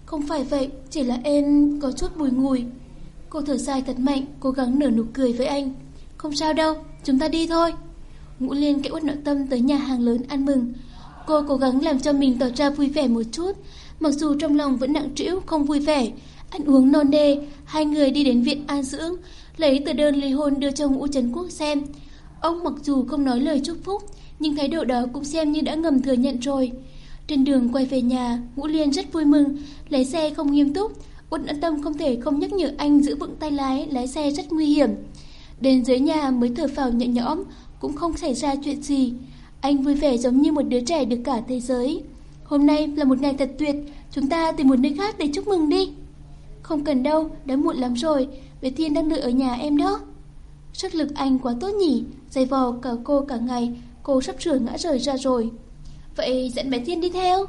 Không phải vậy, chỉ là em có chút bùi ngùi. Cô thở dài thật mạnh, cố gắng nở nụ cười với anh. Không sao đâu, chúng ta đi thôi. Ngũ Liên kéo Uất Nội Tâm tới nhà hàng lớn ăn mừng. Cô cố gắng làm cho mình tỏ ra vui vẻ một chút, mặc dù trong lòng vẫn nặng trĩu không vui vẻ. Ăn uống non nê, hai người đi đến viện an dưỡng, lấy tờ đơn ly hôn đưa cho Ngũ Trấn Quốc xem. Ông mặc dù không nói lời chúc phúc, nhưng thái độ đó cũng xem như đã ngầm thừa nhận rồi. Trên đường quay về nhà, Ngũ Liên rất vui mừng, lái xe không nghiêm túc. Uất Nội Tâm không thể không nhắc nhở anh giữ vững tay lái, lái xe rất nguy hiểm. Đến dưới nhà mới thở phào nhẹ nhõm, cũng không xảy ra chuyện gì. Anh vui vẻ giống như một đứa trẻ được cả thế giới. Hôm nay là một ngày thật tuyệt, chúng ta tìm một nơi khác để chúc mừng đi. Không cần đâu, đã muộn lắm rồi, bé Thiên đang đợi ở nhà em đó. Sức lực anh quá tốt nhỉ, dày vò cả cô cả ngày, cô sắp sửa ngã rời ra rồi. Vậy dẫn bé Thiên đi theo.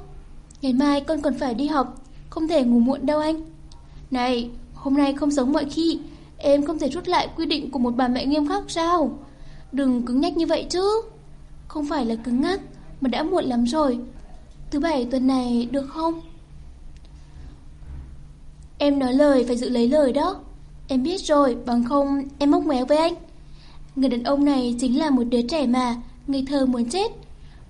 Ngày mai con còn phải đi học, không thể ngủ muộn đâu anh. Này, hôm nay không giống mọi khi, em không thể rút lại quy định của một bà mẹ nghiêm khắc sao? Đừng cứng nhắc như vậy chứ. Không phải là cứng ngắc, mà đã muộn lắm rồi. Thứ bảy tuần này được không? Em nói lời phải giữ lấy lời đó. Em biết rồi, bằng không em móc méo với anh. Người đàn ông này chính là một đứa trẻ mà, ngây thơ muốn chết.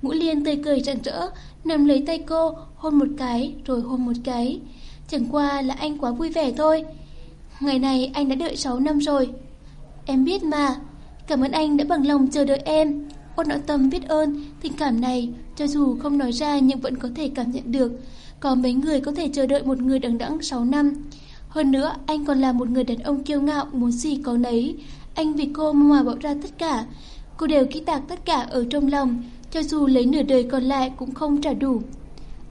Ngũ Liên tươi cười rạng rỡ, nằm lấy tay cô, hôn một cái, rồi hôn một cái. Chẳng qua là anh quá vui vẻ thôi. Ngày này anh đã đợi 6 năm rồi. Em biết mà, cảm ơn anh đã bằng lòng chờ đợi em. Ôn nội tâm biết ơn, tình cảm này, cho dù không nói ra nhưng vẫn có thể cảm nhận được. Có mấy người có thể chờ đợi một người đằng đẵng 6 năm. Hơn nữa, anh còn là một người đàn ông kiêu ngạo, muốn gì có nấy. Anh vì cô mà bỏ ra tất cả. Cô đều ký tạc tất cả ở trong lòng, cho dù lấy nửa đời còn lại cũng không trả đủ.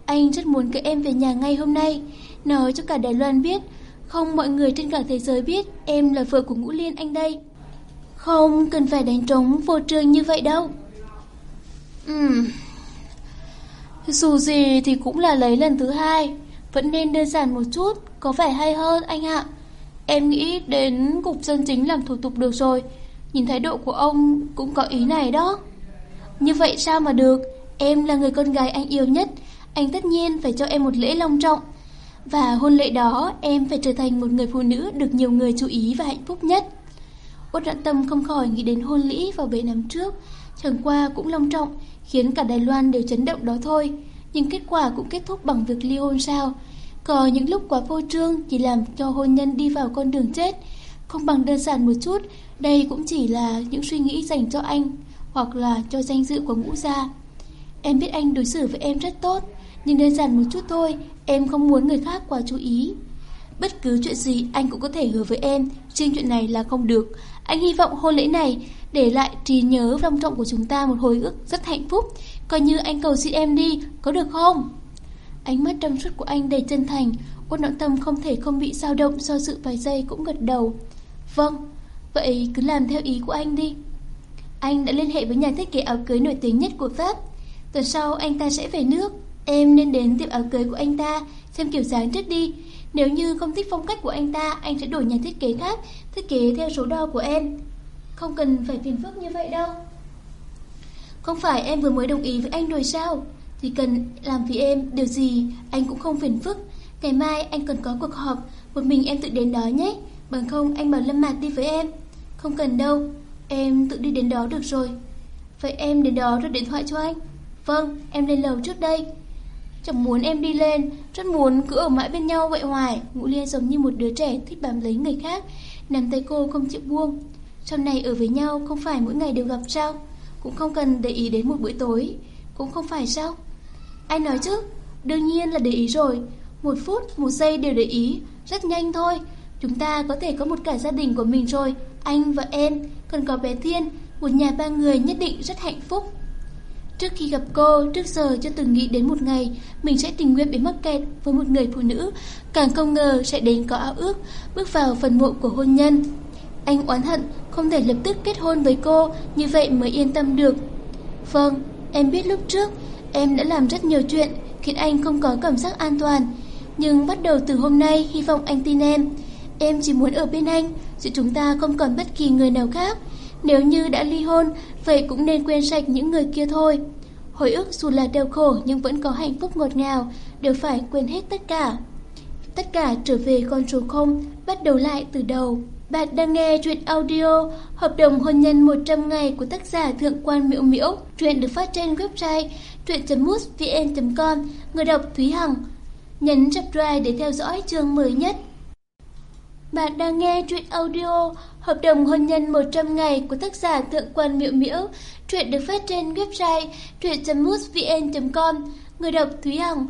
Anh rất muốn cưới em về nhà ngay hôm nay, nói cho cả Đài Loan biết, không mọi người trên cả thế giới biết em là vợ của Ngũ Liên anh đây. Không cần phải đánh trống vô trường như vậy đâu. Ừm. Dù gì thì cũng là lấy lần thứ hai, vẫn nên đơn giản một chút, có vẻ hay hơn anh ạ. Em nghĩ đến cục dân chính làm thủ tục được rồi, nhìn thái độ của ông cũng có ý này đó. Như vậy sao mà được, em là người con gái anh yêu nhất, anh tất nhiên phải cho em một lễ long trọng. Và hôn lễ đó em phải trở thành một người phụ nữ được nhiều người chú ý và hạnh phúc nhất. Út đoạn tâm không khỏi nghĩ đến hôn lễ vào bể năm trước, chẳng qua cũng long trọng, khiến cả Đài Loan đều chấn động đó thôi. Nhưng kết quả cũng kết thúc bằng việc ly hôn sao. Có những lúc quá vô trương chỉ làm cho hôn nhân đi vào con đường chết, không bằng đơn giản một chút, đây cũng chỉ là những suy nghĩ dành cho anh, hoặc là cho danh dự của ngũ gia. Em biết anh đối xử với em rất tốt, nhưng đơn giản một chút thôi, em không muốn người khác quá chú ý. Bất cứ chuyện gì anh cũng có thể hứa với em, riêng chuyện này là không được. Anh hy vọng hôn lễ này để lại trí nhớ long trọng của chúng ta một hồi ức rất hạnh phúc, coi như anh cầu xin em đi, có được không? Ánh mắt trong suốt của anh đầy chân thành, Quân nội tâm không thể không bị dao động do sự vài giây cũng gật đầu. Vâng, vậy cứ làm theo ý của anh đi. Anh đã liên hệ với nhà thiết kế áo cưới nổi tiếng nhất của Pháp. Tuần sau anh ta sẽ về nước. Em nên đến tiệm áo cưới của anh ta, xem kiểu dáng trước đi. Nếu như không thích phong cách của anh ta, anh sẽ đổi nhà thiết kế khác, thiết kế theo số đo của em. Không cần phải phiền phức như vậy đâu. Không phải em vừa mới đồng ý với anh rồi sao? Chỉ cần làm vì em, điều gì anh cũng không phiền phức. Ngày mai anh cần có cuộc họp, một mình em tự đến đó nhé. Bằng không anh bảo Lâm Mạc đi với em. Không cần đâu, em tự đi đến đó được rồi. Vậy em đến đó rồi điện thoại cho anh. Vâng, em lên lầu trước đây. Chẳng muốn em đi lên, rất muốn cứ ở mãi bên nhau vậy hoài. Ngũ Liên giống như một đứa trẻ thích bám lấy người khác, nắm tay cô không chịu buông. Sau này ở với nhau không phải mỗi ngày đều gặp sao? Cũng không cần để ý đến một buổi tối, cũng không phải sao? Anh nói chứ, đương nhiên là để ý rồi. Một phút, một giây đều để ý, rất nhanh thôi. Chúng ta có thể có một cả gia đình của mình rồi, anh và em, còn có bé Thiên, một nhà ba người nhất định rất hạnh phúc. Trước khi gặp cô, trước giờ chưa từng nghĩ đến một ngày mình sẽ tình nguyện bị mắc kẹt với một người phụ nữ, càng không ngờ sẽ đến có áo ước, bước vào phần mộ của hôn nhân. Anh oán hận không thể lập tức kết hôn với cô, như vậy mới yên tâm được. Vâng, em biết lúc trước em đã làm rất nhiều chuyện khiến anh không có cảm giác an toàn. Nhưng bắt đầu từ hôm nay hy vọng anh tin em. Em chỉ muốn ở bên anh, giữa chúng ta không còn bất kỳ người nào khác. Nếu như đã ly hôn, vậy cũng nên quên sạch những người kia thôi. Hồi ức dù là đau khổ nhưng vẫn có hạnh phúc ngọt ngào, đều phải quên hết tất cả. Tất cả trở về con số không, bắt đầu lại từ đầu. Bạn đang nghe truyện audio Hợp đồng hôn nhân 100 ngày của tác giả Thượng quan Miễu Miễu. truyện được phát trên website truyện.mútvn.com. Người đọc Thúy Hằng. Nhấn subscribe để theo dõi chương mới nhất. Bạn đang nghe truyện audio Hợp đồng hôn nhân 100 ngày của tác giả Thượng quan Miễu Miễu. Truyện được phát trên website truyện.mútvn.com. Người đọc Thúy Hằng.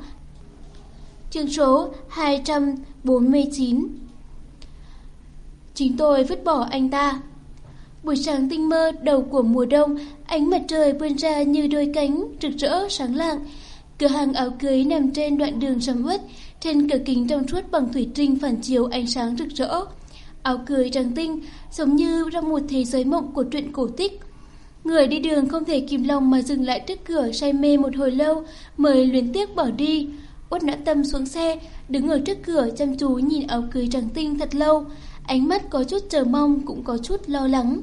Chương số 249 Chính tôi vứt bỏ anh ta. Buổi sáng tinh mơ đầu của mùa đông, ánh mặt trời vươn ra như đôi cánh, rực rỡ, sáng lạng. Cửa hàng áo cưới nằm trên đoạn đường sầm uất, trên cửa kính trong suốt bằng thủy tinh phản chiếu ánh sáng rực rỡ. Áo cưới trắng tinh, giống như trong một thế giới mộng của truyện cổ tích. Người đi đường không thể kìm lòng mà dừng lại trước cửa say mê một hồi lâu, mới luyến tiếc bỏ đi. Uất nã tâm xuống xe, đứng ở trước cửa chăm chú nhìn áo cưới trắng tinh thật lâu. Ánh mắt có chút chờ mong cũng có chút lo lắng.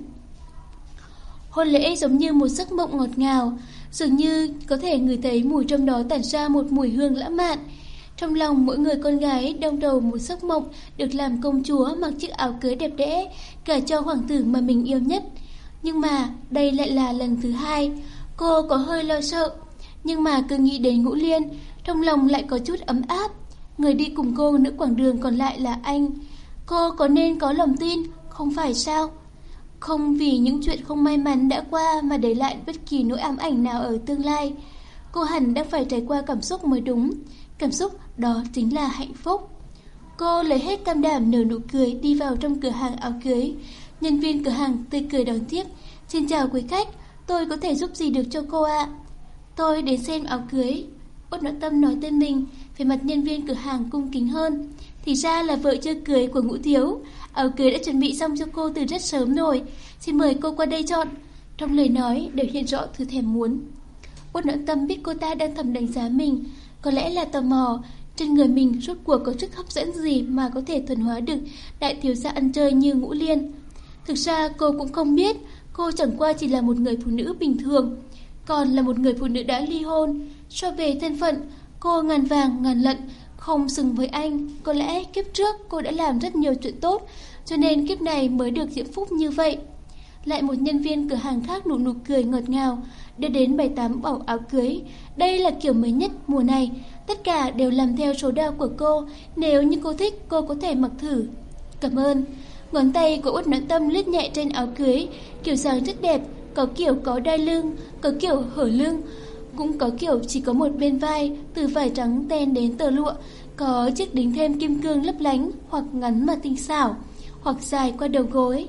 Hôn lễ giống như một giấc mộng ngọt ngào, dường như có thể người thấy mùi trong đó tản ra một mùi hương lãng mạn. Trong lòng mỗi người con gái đông đầu một giấc mộng được làm công chúa mặc chiếc áo cưới đẹp đẽ, cả cho hoàng tử mà mình yêu nhất. Nhưng mà đây lại là lần thứ hai, cô có hơi lo sợ. Nhưng mà cứ nghĩ đến ngũ liên, trong lòng lại có chút ấm áp. Người đi cùng cô nữ quảng đường còn lại là anh. Cô có nên có lòng tin, không phải sao? Không vì những chuyện không may mắn đã qua mà để lại bất kỳ nỗi ám ảnh nào ở tương lai. Cô hẳn đang phải trải qua cảm xúc mới đúng. Cảm xúc đó chính là hạnh phúc. Cô lấy hết cam đảm nở nụ cười đi vào trong cửa hàng áo cưới. Nhân viên cửa hàng tươi cười đón tiếp. Xin chào quý khách, tôi có thể giúp gì được cho cô ạ? Tôi đến xem áo cưới. Út nội tâm nói tên mình, về mặt nhân viên cửa hàng cung kính hơn. Thì ra là vợ chưa cưới của ngũ thiếu. Áo cưới đã chuẩn bị xong cho cô từ rất sớm rồi. Xin mời cô qua đây chọn. Trong lời nói đều hiện rõ thứ thèm muốn. Út nỗi tâm biết cô ta đang thầm đánh giá mình. Có lẽ là tò mò, Trên người mình rốt cuộc có sức hấp dẫn gì Mà có thể thuần hóa được Đại thiếu gia ăn chơi như ngũ liên. Thực ra cô cũng không biết, Cô chẳng qua chỉ là một người phụ nữ bình thường, Còn là một người phụ nữ đã ly hôn. So về thân phận, Cô ngàn vàng ngàn lận không xứng với anh, có lẽ kiếp trước cô đã làm rất nhiều chuyện tốt, cho nên kiếp này mới được diễm phúc như vậy. Lại một nhân viên cửa hàng khác nụ nụ cười ngọt ngào, đưa đến bảy tám bảo áo cưới. Đây là kiểu mới nhất mùa này, tất cả đều làm theo số đo của cô, nếu như cô thích cô có thể mặc thử. Cảm ơn. Ngón tay của út nãn tâm lướt nhẹ trên áo cưới, kiểu dáng rất đẹp, có kiểu có đai lưng, có kiểu hở lưng, cũng có kiểu chỉ có một bên vai, từ vải trắng ten đến tờ lụa, có chiếc đính thêm kim cương lấp lánh, hoặc ngắn mà tinh xảo, hoặc dài qua đầu gối.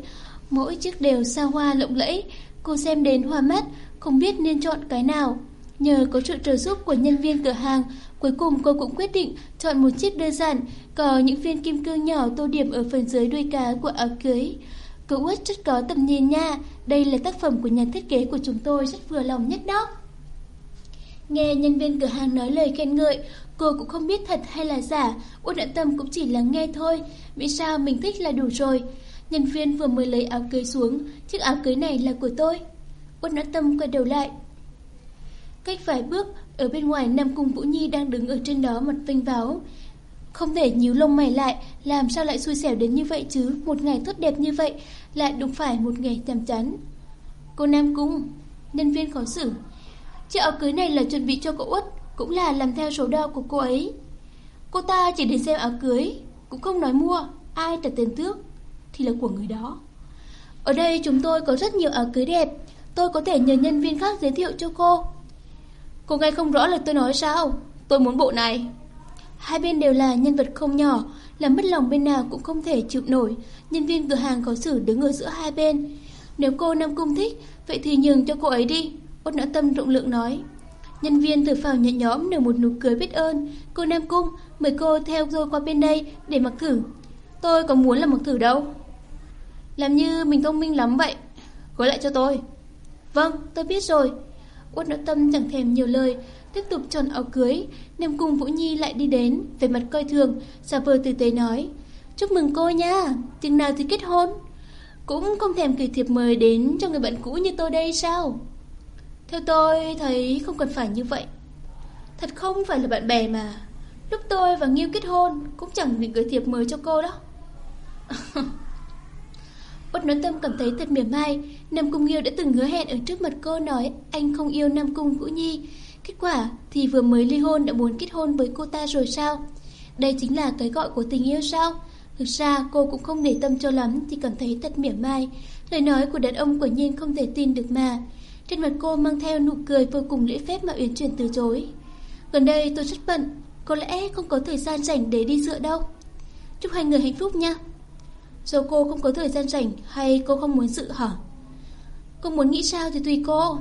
Mỗi chiếc đều xa hoa lộng lẫy, cô xem đến hoa mắt, không biết nên chọn cái nào. Nhờ có sự trợ giúp của nhân viên cửa hàng, cuối cùng cô cũng quyết định chọn một chiếc đơn giản, có những viên kim cương nhỏ tô điểm ở phần dưới đuôi cá của áo cưới. Cô út rất có tầm nhìn nha, đây là tác phẩm của nhà thiết kế của chúng tôi rất vừa lòng nhất đó. Nghe nhân viên cửa hàng nói lời khen ngợi, cô cũng không biết thật hay là giả, Út Đoạn Tâm cũng chỉ là nghe thôi, vì sao mình thích là đủ rồi. Nhân viên vừa mới lấy áo cưới xuống, chiếc áo cưới này là của tôi. Út Đoạn Tâm quay đầu lại. Cách vài bước, ở bên ngoài Nam Cung Vũ Nhi đang đứng ở trên đó mặt vinh váo. Không thể nhíu lông mày lại, làm sao lại xui xẻo đến như vậy chứ, một ngày tốt đẹp như vậy, lại đụng phải một ngày nhàm chán. Cô Nam Cung, nhân viên khó xử, Chiếc áo cưới này là chuẩn bị cho cậu út Cũng là làm theo số đo của cô ấy. Cô ta chỉ đến xem áo cưới, Cũng không nói mua, Ai trả tiền tước, Thì là của người đó. Ở đây chúng tôi có rất nhiều áo cưới đẹp, Tôi có thể nhờ nhân viên khác giới thiệu cho cô. Cô nghe không rõ là tôi nói sao? Tôi muốn bộ này. Hai bên đều là nhân vật không nhỏ, Làm mất lòng bên nào cũng không thể chịu nổi. Nhân viên cửa hàng có xử đứng ở giữa hai bên. Nếu cô Nam Cung thích, Vậy thì nhường cho cô ấy đi. Út nã tâm rộng lượng nói. Nhân viên thử phào nhẹ nhõm nở một nụ cười biết ơn. Cô Nam Cung, Mời cô theo tôi qua bên đây để mặc thử. Tôi có muốn làm mặc thử đâu. Làm như mình thông minh lắm vậy. Gọi lại cho tôi. Vâng tôi biết rồi. Quân nội tâm chẳng thèm nhiều lời, Tiếp tục tròn áo cưới. Nam Cung Vũ Nhi lại đi đến Về mặt coi thường. Giả vờ tử tế nói, Chúc mừng cô nha, Chừng nào thì kết hôn. Cũng không thèm gửi thiệp mời đến cho người bạn cũ như tôi đây sao? Theo tôi thấy không cần phải như vậy. Thật không phải là bạn bè mà. Lúc tôi và Nghiêu kết hôn, Cũng chẳng định gửi thiệp mời cho cô đó. Bất nói tâm cảm thấy thật mỉa mai, Nam Cung Nghiêu đã từng hứa hẹn ở trước mặt cô nói, Anh không yêu Nam Cung Vũ Nhi. Kết quả thì vừa mới ly hôn đã muốn kết hôn với cô ta rồi sao? Đây chính là cái gọi của tình yêu sao? Thực ra cô cũng không để tâm cho lắm, Thì cảm thấy thật mỉa mai. Lời nói của đàn ông quả nhiên không thể tin được mà. Trên mặt cô mang theo nụ cười vô cùng lễ phép mà Uyển chuyển từ chối. Gần đây tôi rất bận Có lẽ không có thời gian rảnh để đi dựa đâu. Chúc hai người hạnh phúc nha. Dù cô không có thời gian rảnh Hay cô không muốn dự hả Cô muốn nghĩ sao thì tùy cô.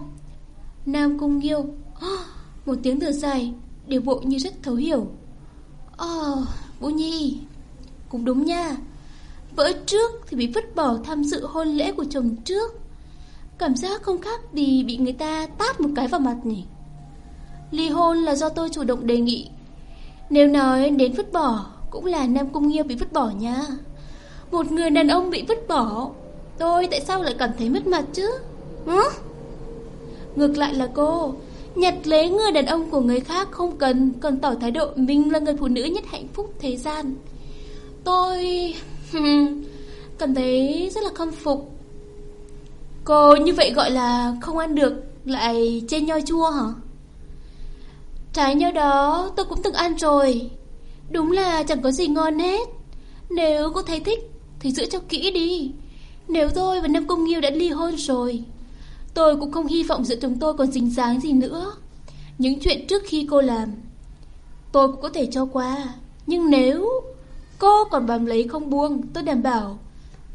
Nam Cung Nghiêu oh, Một tiếng thở dài Điều bộ như rất thấu hiểu. Ồ, oh, Vũ Nhi Cũng đúng nha. Vỡ trước thì bị vứt bỏ tham dự hôn lễ của chồng trước. Cảm giác không khác gì bị người ta tát một cái vào mặt nhỉ? Ly hôn là do tôi chủ động đề nghị. Nếu nói đến vứt bỏ Cũng là Nam Cung Nghiêu bị vứt bỏ nha. Một người đàn ông bị vứt bỏ Tôi tại sao lại cảm thấy mất mặt chứ? Hả? Ngược lại là cô Nhặt lấy người đàn ông của người khác không cần Còn tỏ thái độ mình là người phụ nữ nhất hạnh phúc thế gian. Tôi... cảm thấy rất là khâm phục Cô như vậy gọi là không ăn được, Lại trên nho chua hả? Trái nho đó tôi cũng từng ăn rồi. Đúng là chẳng có gì ngon hết. Nếu cô thấy thích Thì giữ cho kỹ đi. Nếu tôi và Nam Công Nghiêu đã ly hôn rồi, Tôi cũng không hy vọng giữa chúng tôi còn dính dáng gì nữa. Những chuyện trước khi cô làm, Tôi cũng có thể cho qua. Nhưng nếu Cô còn bám lấy không buông, Tôi đảm bảo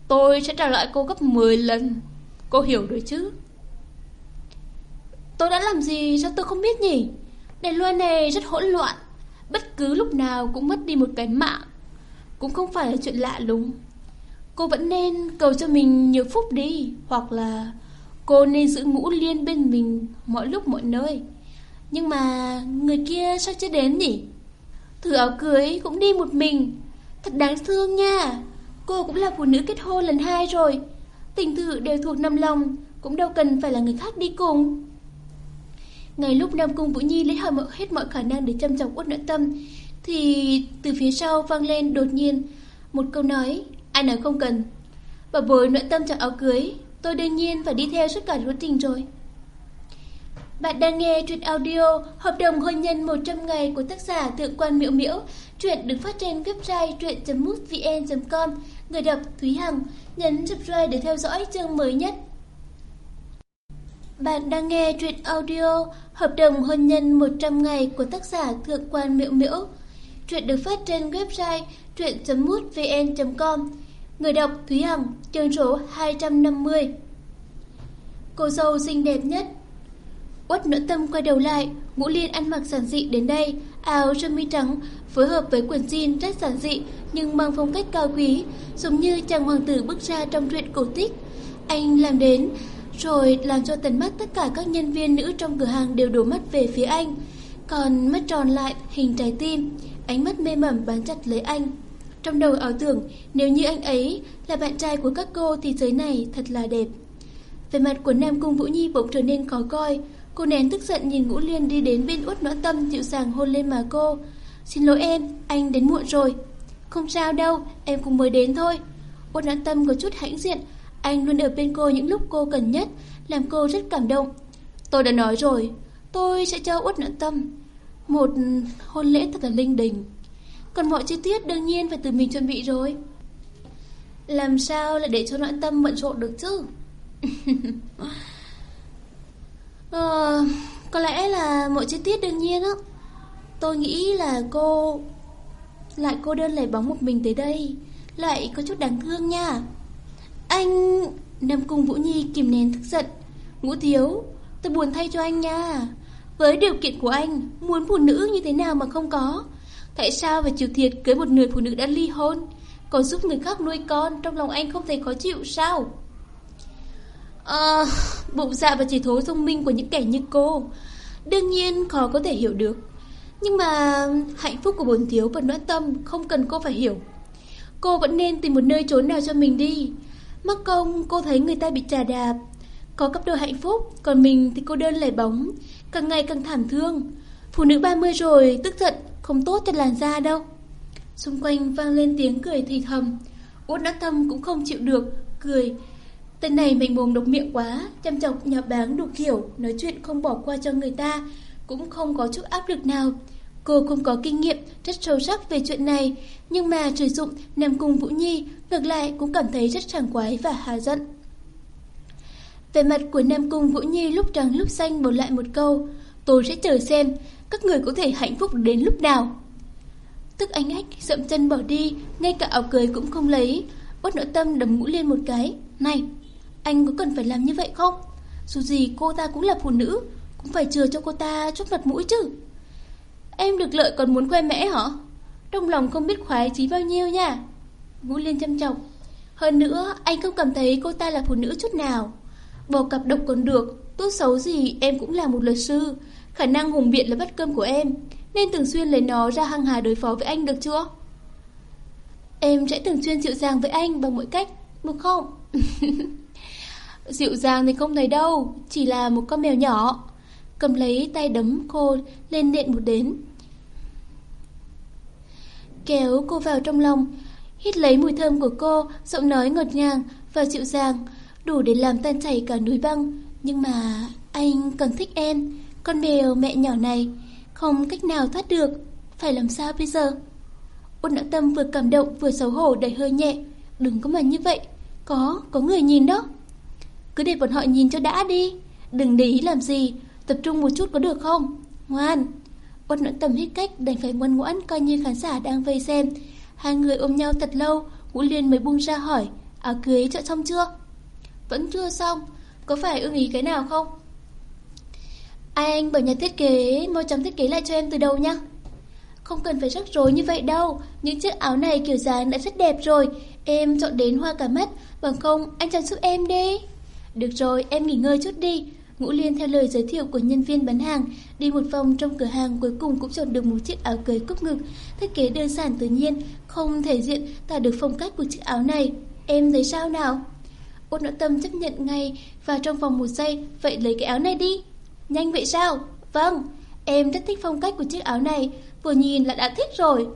Tôi sẽ trả lại cô gấp 10 lần. Cô hiểu rồi chứ? Tôi đã làm gì sao tôi không biết nhỉ? Đài loan này rất hỗn loạn. Bất cứ lúc nào cũng mất đi một cái mạng. Cũng không phải là chuyện lạ lùng. Cô vẫn nên cầu cho mình nhiều phúc đi, Hoặc là cô nên giữ ngũ liên bên mình mọi lúc mọi nơi. Nhưng mà người kia sao chưa đến nhỉ? Thử áo cưới cũng đi một mình. Thật đáng thương nha. Cô cũng là phụ nữ kết hôn lần hai rồi. Tình tự đều thuộc Nam Long, Cũng đâu cần phải là người khác đi cùng. Ngay lúc Nam Cung Vũ Nhi lấy hỏi hết mọi khả năng để chăm chọc uất nội tâm, Thì từ phía sau vang lên đột nhiên Một câu nói, Ai nói không cần? Bảo bối nội tâm chọn áo cưới, Tôi đương nhiên phải đi theo suốt cả quá trình rồi. Bạn đang nghe truyện audio Hợp đồng hôn nhân 100 ngày của tác giả Thượng quan Miễu Miễu, Truyện được phát trên website truyện.mútvn.com Người đọc Thúy Hằng Nhấn subscribe để theo dõi chương mới nhất bạn đang nghe truyện audio Hợp đồng hôn nhân 100 ngày của tác giả Thượng quan Miễu Miễu. Truyện được phát trên website truyện.mútvn.com. Người đọc Thúy Hằng, chương số 250. Cô dâu xinh đẹp nhất quất nỗi tâm quay đầu lại, Ngũ Liên ăn mặc giản dị đến đây, áo sơ mi trắng phối hợp với quần jean rất giản dị nhưng mang phong cách cao quý, giống như chàng hoàng tử bước ra trong truyện cổ tích. Anh làm đến rồi làm cho tần mắt tất cả các nhân viên nữ trong cửa hàng đều đổ mắt về phía anh. Còn mắt tròn lại, hình trái tim, ánh mắt mê mẩn bám chặt lấy anh. Trong đầu ảo tưởng, nếu như anh ấy là bạn trai của các cô thì giới này thật là đẹp. Về mặt của Nam Cung Vũ Nhi bỗng trở nên khó coi. Cô nén tức giận nhìn Ngũ Liên đi đến bên út nõ tâm dịu dàng hôn lên má cô. Xin lỗi em, anh đến muộn rồi. Không sao đâu, em cũng mới đến thôi. Út nõ tâm có chút hãnh diện, anh luôn ở bên cô những lúc cô cần nhất, làm cô rất cảm động. Tôi đã nói rồi, tôi sẽ cho út Noãn Tâm một hôn lễ thật là linh đình. Còn mọi chi tiết đương nhiên phải từ mình chuẩn bị rồi. Làm sao lại để cho Noãn Tâm bận rộn được chứ? ờ, có lẽ là mọi chi tiết đương nhiên á. Tôi nghĩ là cô lại cô đơn lẻ bóng một mình tới đây, lại có chút đáng thương nha. Anh... Nam Cung Vũ Nhi kìm nén tức giận. Ngũ Thiếu, tôi buồn thay cho anh nha. Với điều kiện của anh, muốn phụ nữ như thế nào mà không có? Tại sao phải chịu thiệt cưới một người phụ nữ đã ly hôn? còn giúp người khác nuôi con, trong lòng anh không thấy khó chịu sao? À, bụng dạ và chỉ thố thông minh của những kẻ như cô Đương nhiên khó có thể hiểu được. Nhưng mà hạnh phúc của bồn thiếu và noãn tâm không cần cô phải hiểu. Cô vẫn nên tìm một nơi trốn nào cho mình đi. Mắc công cô thấy người ta bị trà đạp Có cấp độ hạnh phúc Còn mình thì cô đơn lẻ bóng Càng ngày càng thảm thương. Phụ nữ 30 rồi tức giận Không tốt cho làn da đâu. Xung quanh vang lên tiếng cười thì thầm Út đã tâm cũng không chịu được Cười Tên này mình mồm độc miệng quá, Chăm chọc nhà báng đủ kiểu, Nói chuyện không bỏ qua cho người ta, Cũng không có chút áp lực nào. Cô không có kinh nghiệm, rất sâu sắc về chuyện này, Nhưng mà sử dụng Nam Cung Vũ Nhi, Ngược lại cũng cảm thấy rất sảng quái và hà giận. Về mặt của Nam Cung Vũ Nhi lúc trắng lúc xanh bổ lại một câu, Tôi sẽ chờ xem Các người có thể hạnh phúc đến lúc nào. Tức anh ách dậm chân bỏ đi, Ngay cả áo cười cũng không lấy Bất nội tâm đấm mũi lên một cái, Này anh có cần phải làm như vậy không? Dù gì cô ta cũng là phụ nữ, Cũng phải chừa cho cô ta chút mặt mũi chứ. Em được lợi còn muốn khoe mẽ hả? Trong lòng không biết khoái chí bao nhiêu nha. Vũ Liên chăm trọng Hơn nữa, anh không cảm thấy cô ta là phụ nữ chút nào. Bỏ cặp độc còn được, Tốt xấu gì em cũng là một luật sư. Khả năng hùng biện là bắt cơm của em, Nên thường xuyên lấy nó ra hăng hà đối phó với anh được chưa? Em sẽ thường xuyên dịu dàng với anh bằng mọi cách, Được không? Dịu dàng thì không thấy đâu Chỉ là một con mèo nhỏ. Cầm lấy tay đấm cô lên nện một đến Kéo cô vào trong lòng Hít lấy mùi thơm của cô Giọng nói ngọt ngàng và dịu dàng Đủ để làm tan chảy cả núi băng. Nhưng mà anh còn thích em Con mèo mẹ nhỏ này Không cách nào thoát được Phải làm sao bây giờ? Ôn não tâm vừa cảm động vừa xấu hổ đầy hơi nhẹ. Đừng có mà như vậy Có, có người nhìn đó. Cứ để bọn họ nhìn cho đã đi. Đừng để ý làm gì. Tập trung một chút có được không? Ngoan. Ôn não tầm hết cách đành phải ngoan ngoãn Coi như khán giả đang vây xem. Hai người ôm nhau thật lâu Vũ Liên mới buông ra hỏi, Áo cưới chọn xong chưa? Vẫn chưa xong. Có phải ưng ý cái nào không? Ai anh bảo nhà thiết kế, Mau chóng thiết kế lại cho em từ đầu nhá. Không cần phải rắc rối như vậy đâu. Những chiếc áo này kiểu dáng đã rất đẹp rồi. Em chọn đến hoa cả mắt. Bằng không, anh chọn giúp em đi. Được rồi, em nghỉ ngơi chút đi. Ngũ Liên theo lời giới thiệu của nhân viên bán hàng, Đi một vòng trong cửa hàng cuối cùng cũng chọn được một chiếc áo cưới cúc ngực. Thiết kế đơn giản tự nhiên, Không thể diện tả được phong cách của chiếc áo này. Em thấy sao nào? Ôn nội tâm chấp nhận ngay Và trong vòng một giây, Vậy lấy cái áo này đi. Nhanh vậy sao? Vâng Em rất thích phong cách của chiếc áo này. Vừa nhìn là đã thích rồi.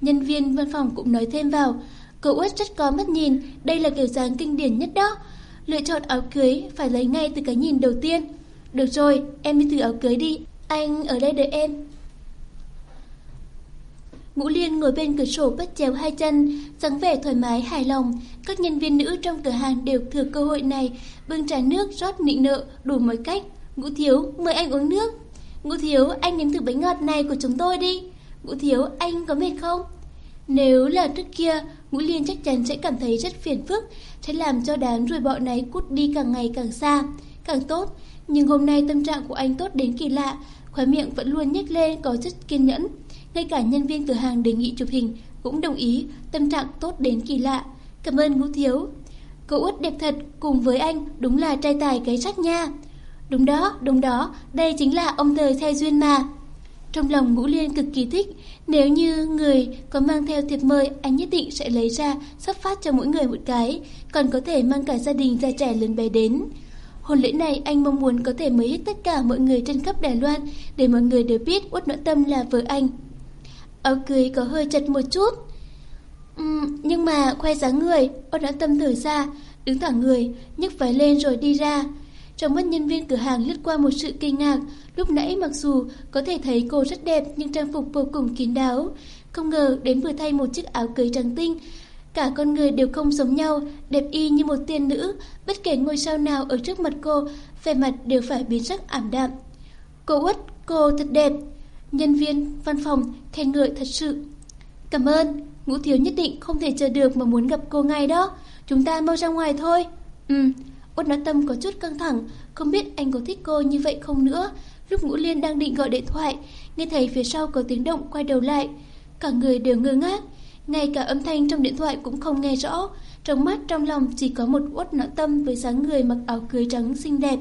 Nhân viên văn phòng cũng nói thêm vào, Cậu út rất có mắt nhìn, Đây là kiểu dáng kinh điển nhất đó. Lựa chọn áo cưới phải lấy ngay từ cái nhìn đầu tiên Được rồi, em đi thử áo cưới đi Anh ở đây đợi em Ngũ Liên ngồi bên cửa sổ bắt chéo hai chân, dáng vẻ thoải mái hài lòng. Các nhân viên nữ trong cửa hàng đều thừa cơ hội này, bưng trà nước rót nịnh nợ đủ mọi cách. Ngũ Thiếu, mời anh uống nước. Ngũ Thiếu, anh nếm thử bánh ngọt này của chúng tôi đi. Ngũ Thiếu, anh có mệt không? Nếu là trước kia, Ngũ Liên chắc chắn sẽ cảm thấy rất phiền phức, sẽ làm cho đám ruồi bọ này cút đi càng ngày càng xa, càng tốt. Nhưng hôm nay tâm trạng của anh tốt đến kỳ lạ, khóe miệng vẫn luôn nhếch lên có chất kiên nhẫn. Ngay cả nhân viên cửa hàng đề nghị chụp hình cũng đồng ý, tâm trạng tốt đến kỳ lạ. Cảm ơn Ngũ Thiếu. Cậu út đẹp thật, cùng với anh đúng là trai tài cái sắc nha. Đúng đó, đúng đó, đây chính là ông thời thay duyên mà. Trong lòng Ngũ Liên cực kỳ thích, nếu như người có mang theo thiệp mời, anh nhất định sẽ lấy ra sắp phát cho mỗi người một cái, còn có thể mang cả gia đình già trẻ lớn bé đến. Hôn lễ này anh mong muốn có thể mời hết tất cả mọi người trên khắp Đài Loan để mọi người đều biết út Noãn Tâm là vợ anh. Áo cưới có hơi chật một chút. Uhm, nhưng mà khoe dáng người, Út Noãn Tâm thở ra, đứng thẳng người, nhấc váy lên rồi đi ra. Trong mắt nhân viên cửa hàng lướt qua một sự kinh ngạc, lúc nãy mặc dù có thể thấy cô rất đẹp nhưng trang phục vô cùng kín đáo. Không ngờ đến vừa thay một chiếc áo cưới trắng tinh, cả con người đều không giống nhau, đẹp y như một tiên nữ, bất kể ngôi sao nào ở trước mặt cô, vẻ mặt đều phải biến sắc ảm đạm. Cô Út, cô thật đẹp. Nhân viên văn phòng khen ngợi thật sự. Cảm ơn, ngũ thiếu nhất định không thể chờ được mà muốn gặp cô ngay đó. Chúng ta mau ra ngoài thôi. Ừ, Út nói tâm có chút căng thẳng, không biết anh có thích cô như vậy không nữa. Lúc Ngũ Liên đang định gọi điện thoại, nghe thấy phía sau có tiếng động quay đầu lại. Cả người đều ngơ ngác, ngay cả âm thanh trong điện thoại cũng không nghe rõ. Trong mắt trong lòng chỉ có một Út nọ tâm với dáng người mặc áo cưới trắng xinh đẹp.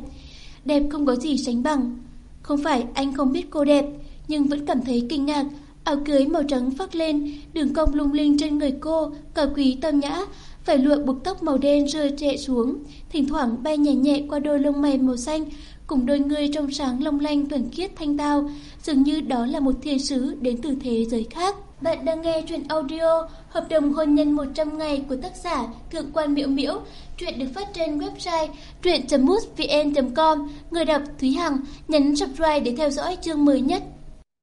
Đẹp không có gì sánh bằng. Không phải anh không biết cô đẹp, nhưng vẫn cảm thấy kinh ngạc. Áo cưới màu trắng phát lên, đường cong lung linh trên người cô, cờ quý tâm nhã, phải lụa buộc tóc màu đen rơi trệ xuống, thỉnh thoảng bay nhẹ nhẹ qua đôi lông mày màu xanh, cùng đôi người trong sáng long lanh thuần khiết thanh tao, dường như đó là một thiên sứ đến từ thế giới khác. Bạn đang nghe truyện audio Hợp đồng hôn nhân 100 ngày của tác giả Thượng quan Miễu Miễu. Truyện được phát trên website truyện.mútvn.com. Người đọc Thúy Hằng nhấn subscribe để theo dõi chương mới nhất.